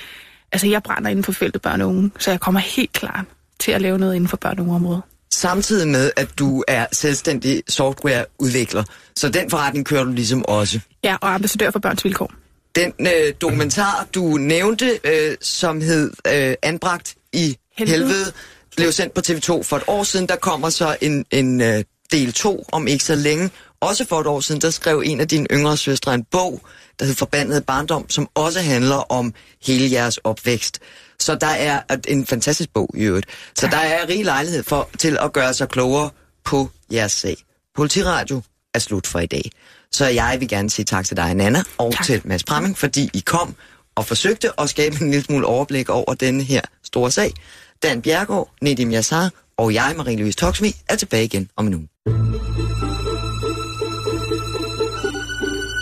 altså jeg brænder inden for feltet børn og unge, så jeg kommer helt klar til at lave noget inden for børn og unge området samtidig med, at du er selvstændig softwareudvikler. Så den forretning kører du ligesom også. Ja, og ambassadør for børns vilkår. Den øh, dokumentar, du nævnte, øh, som hed øh, Anbragt i helvede. helvede, blev sendt på TV2 for et år siden. Der kommer så en, en øh, del 2 om ikke så længe. Også for et år siden, der skrev en af dine yngre søstre en bog, der hed Forbandet Barndom, som også handler om hele jeres opvækst. Så der er en fantastisk bog i øvrigt. Så der er rig lejlighed for, til at gøre sig klogere på jeres sag. Politiradio er slut for i dag. Så jeg vil gerne sige tak til dig, Nana, og tak. til Mads Pramming, fordi I kom og forsøgte at skabe en lille smule overblik over denne her store sag. Dan Bjergård, Nedim Yassar og jeg, Marie-Louise Toksmi, er tilbage igen om en uge.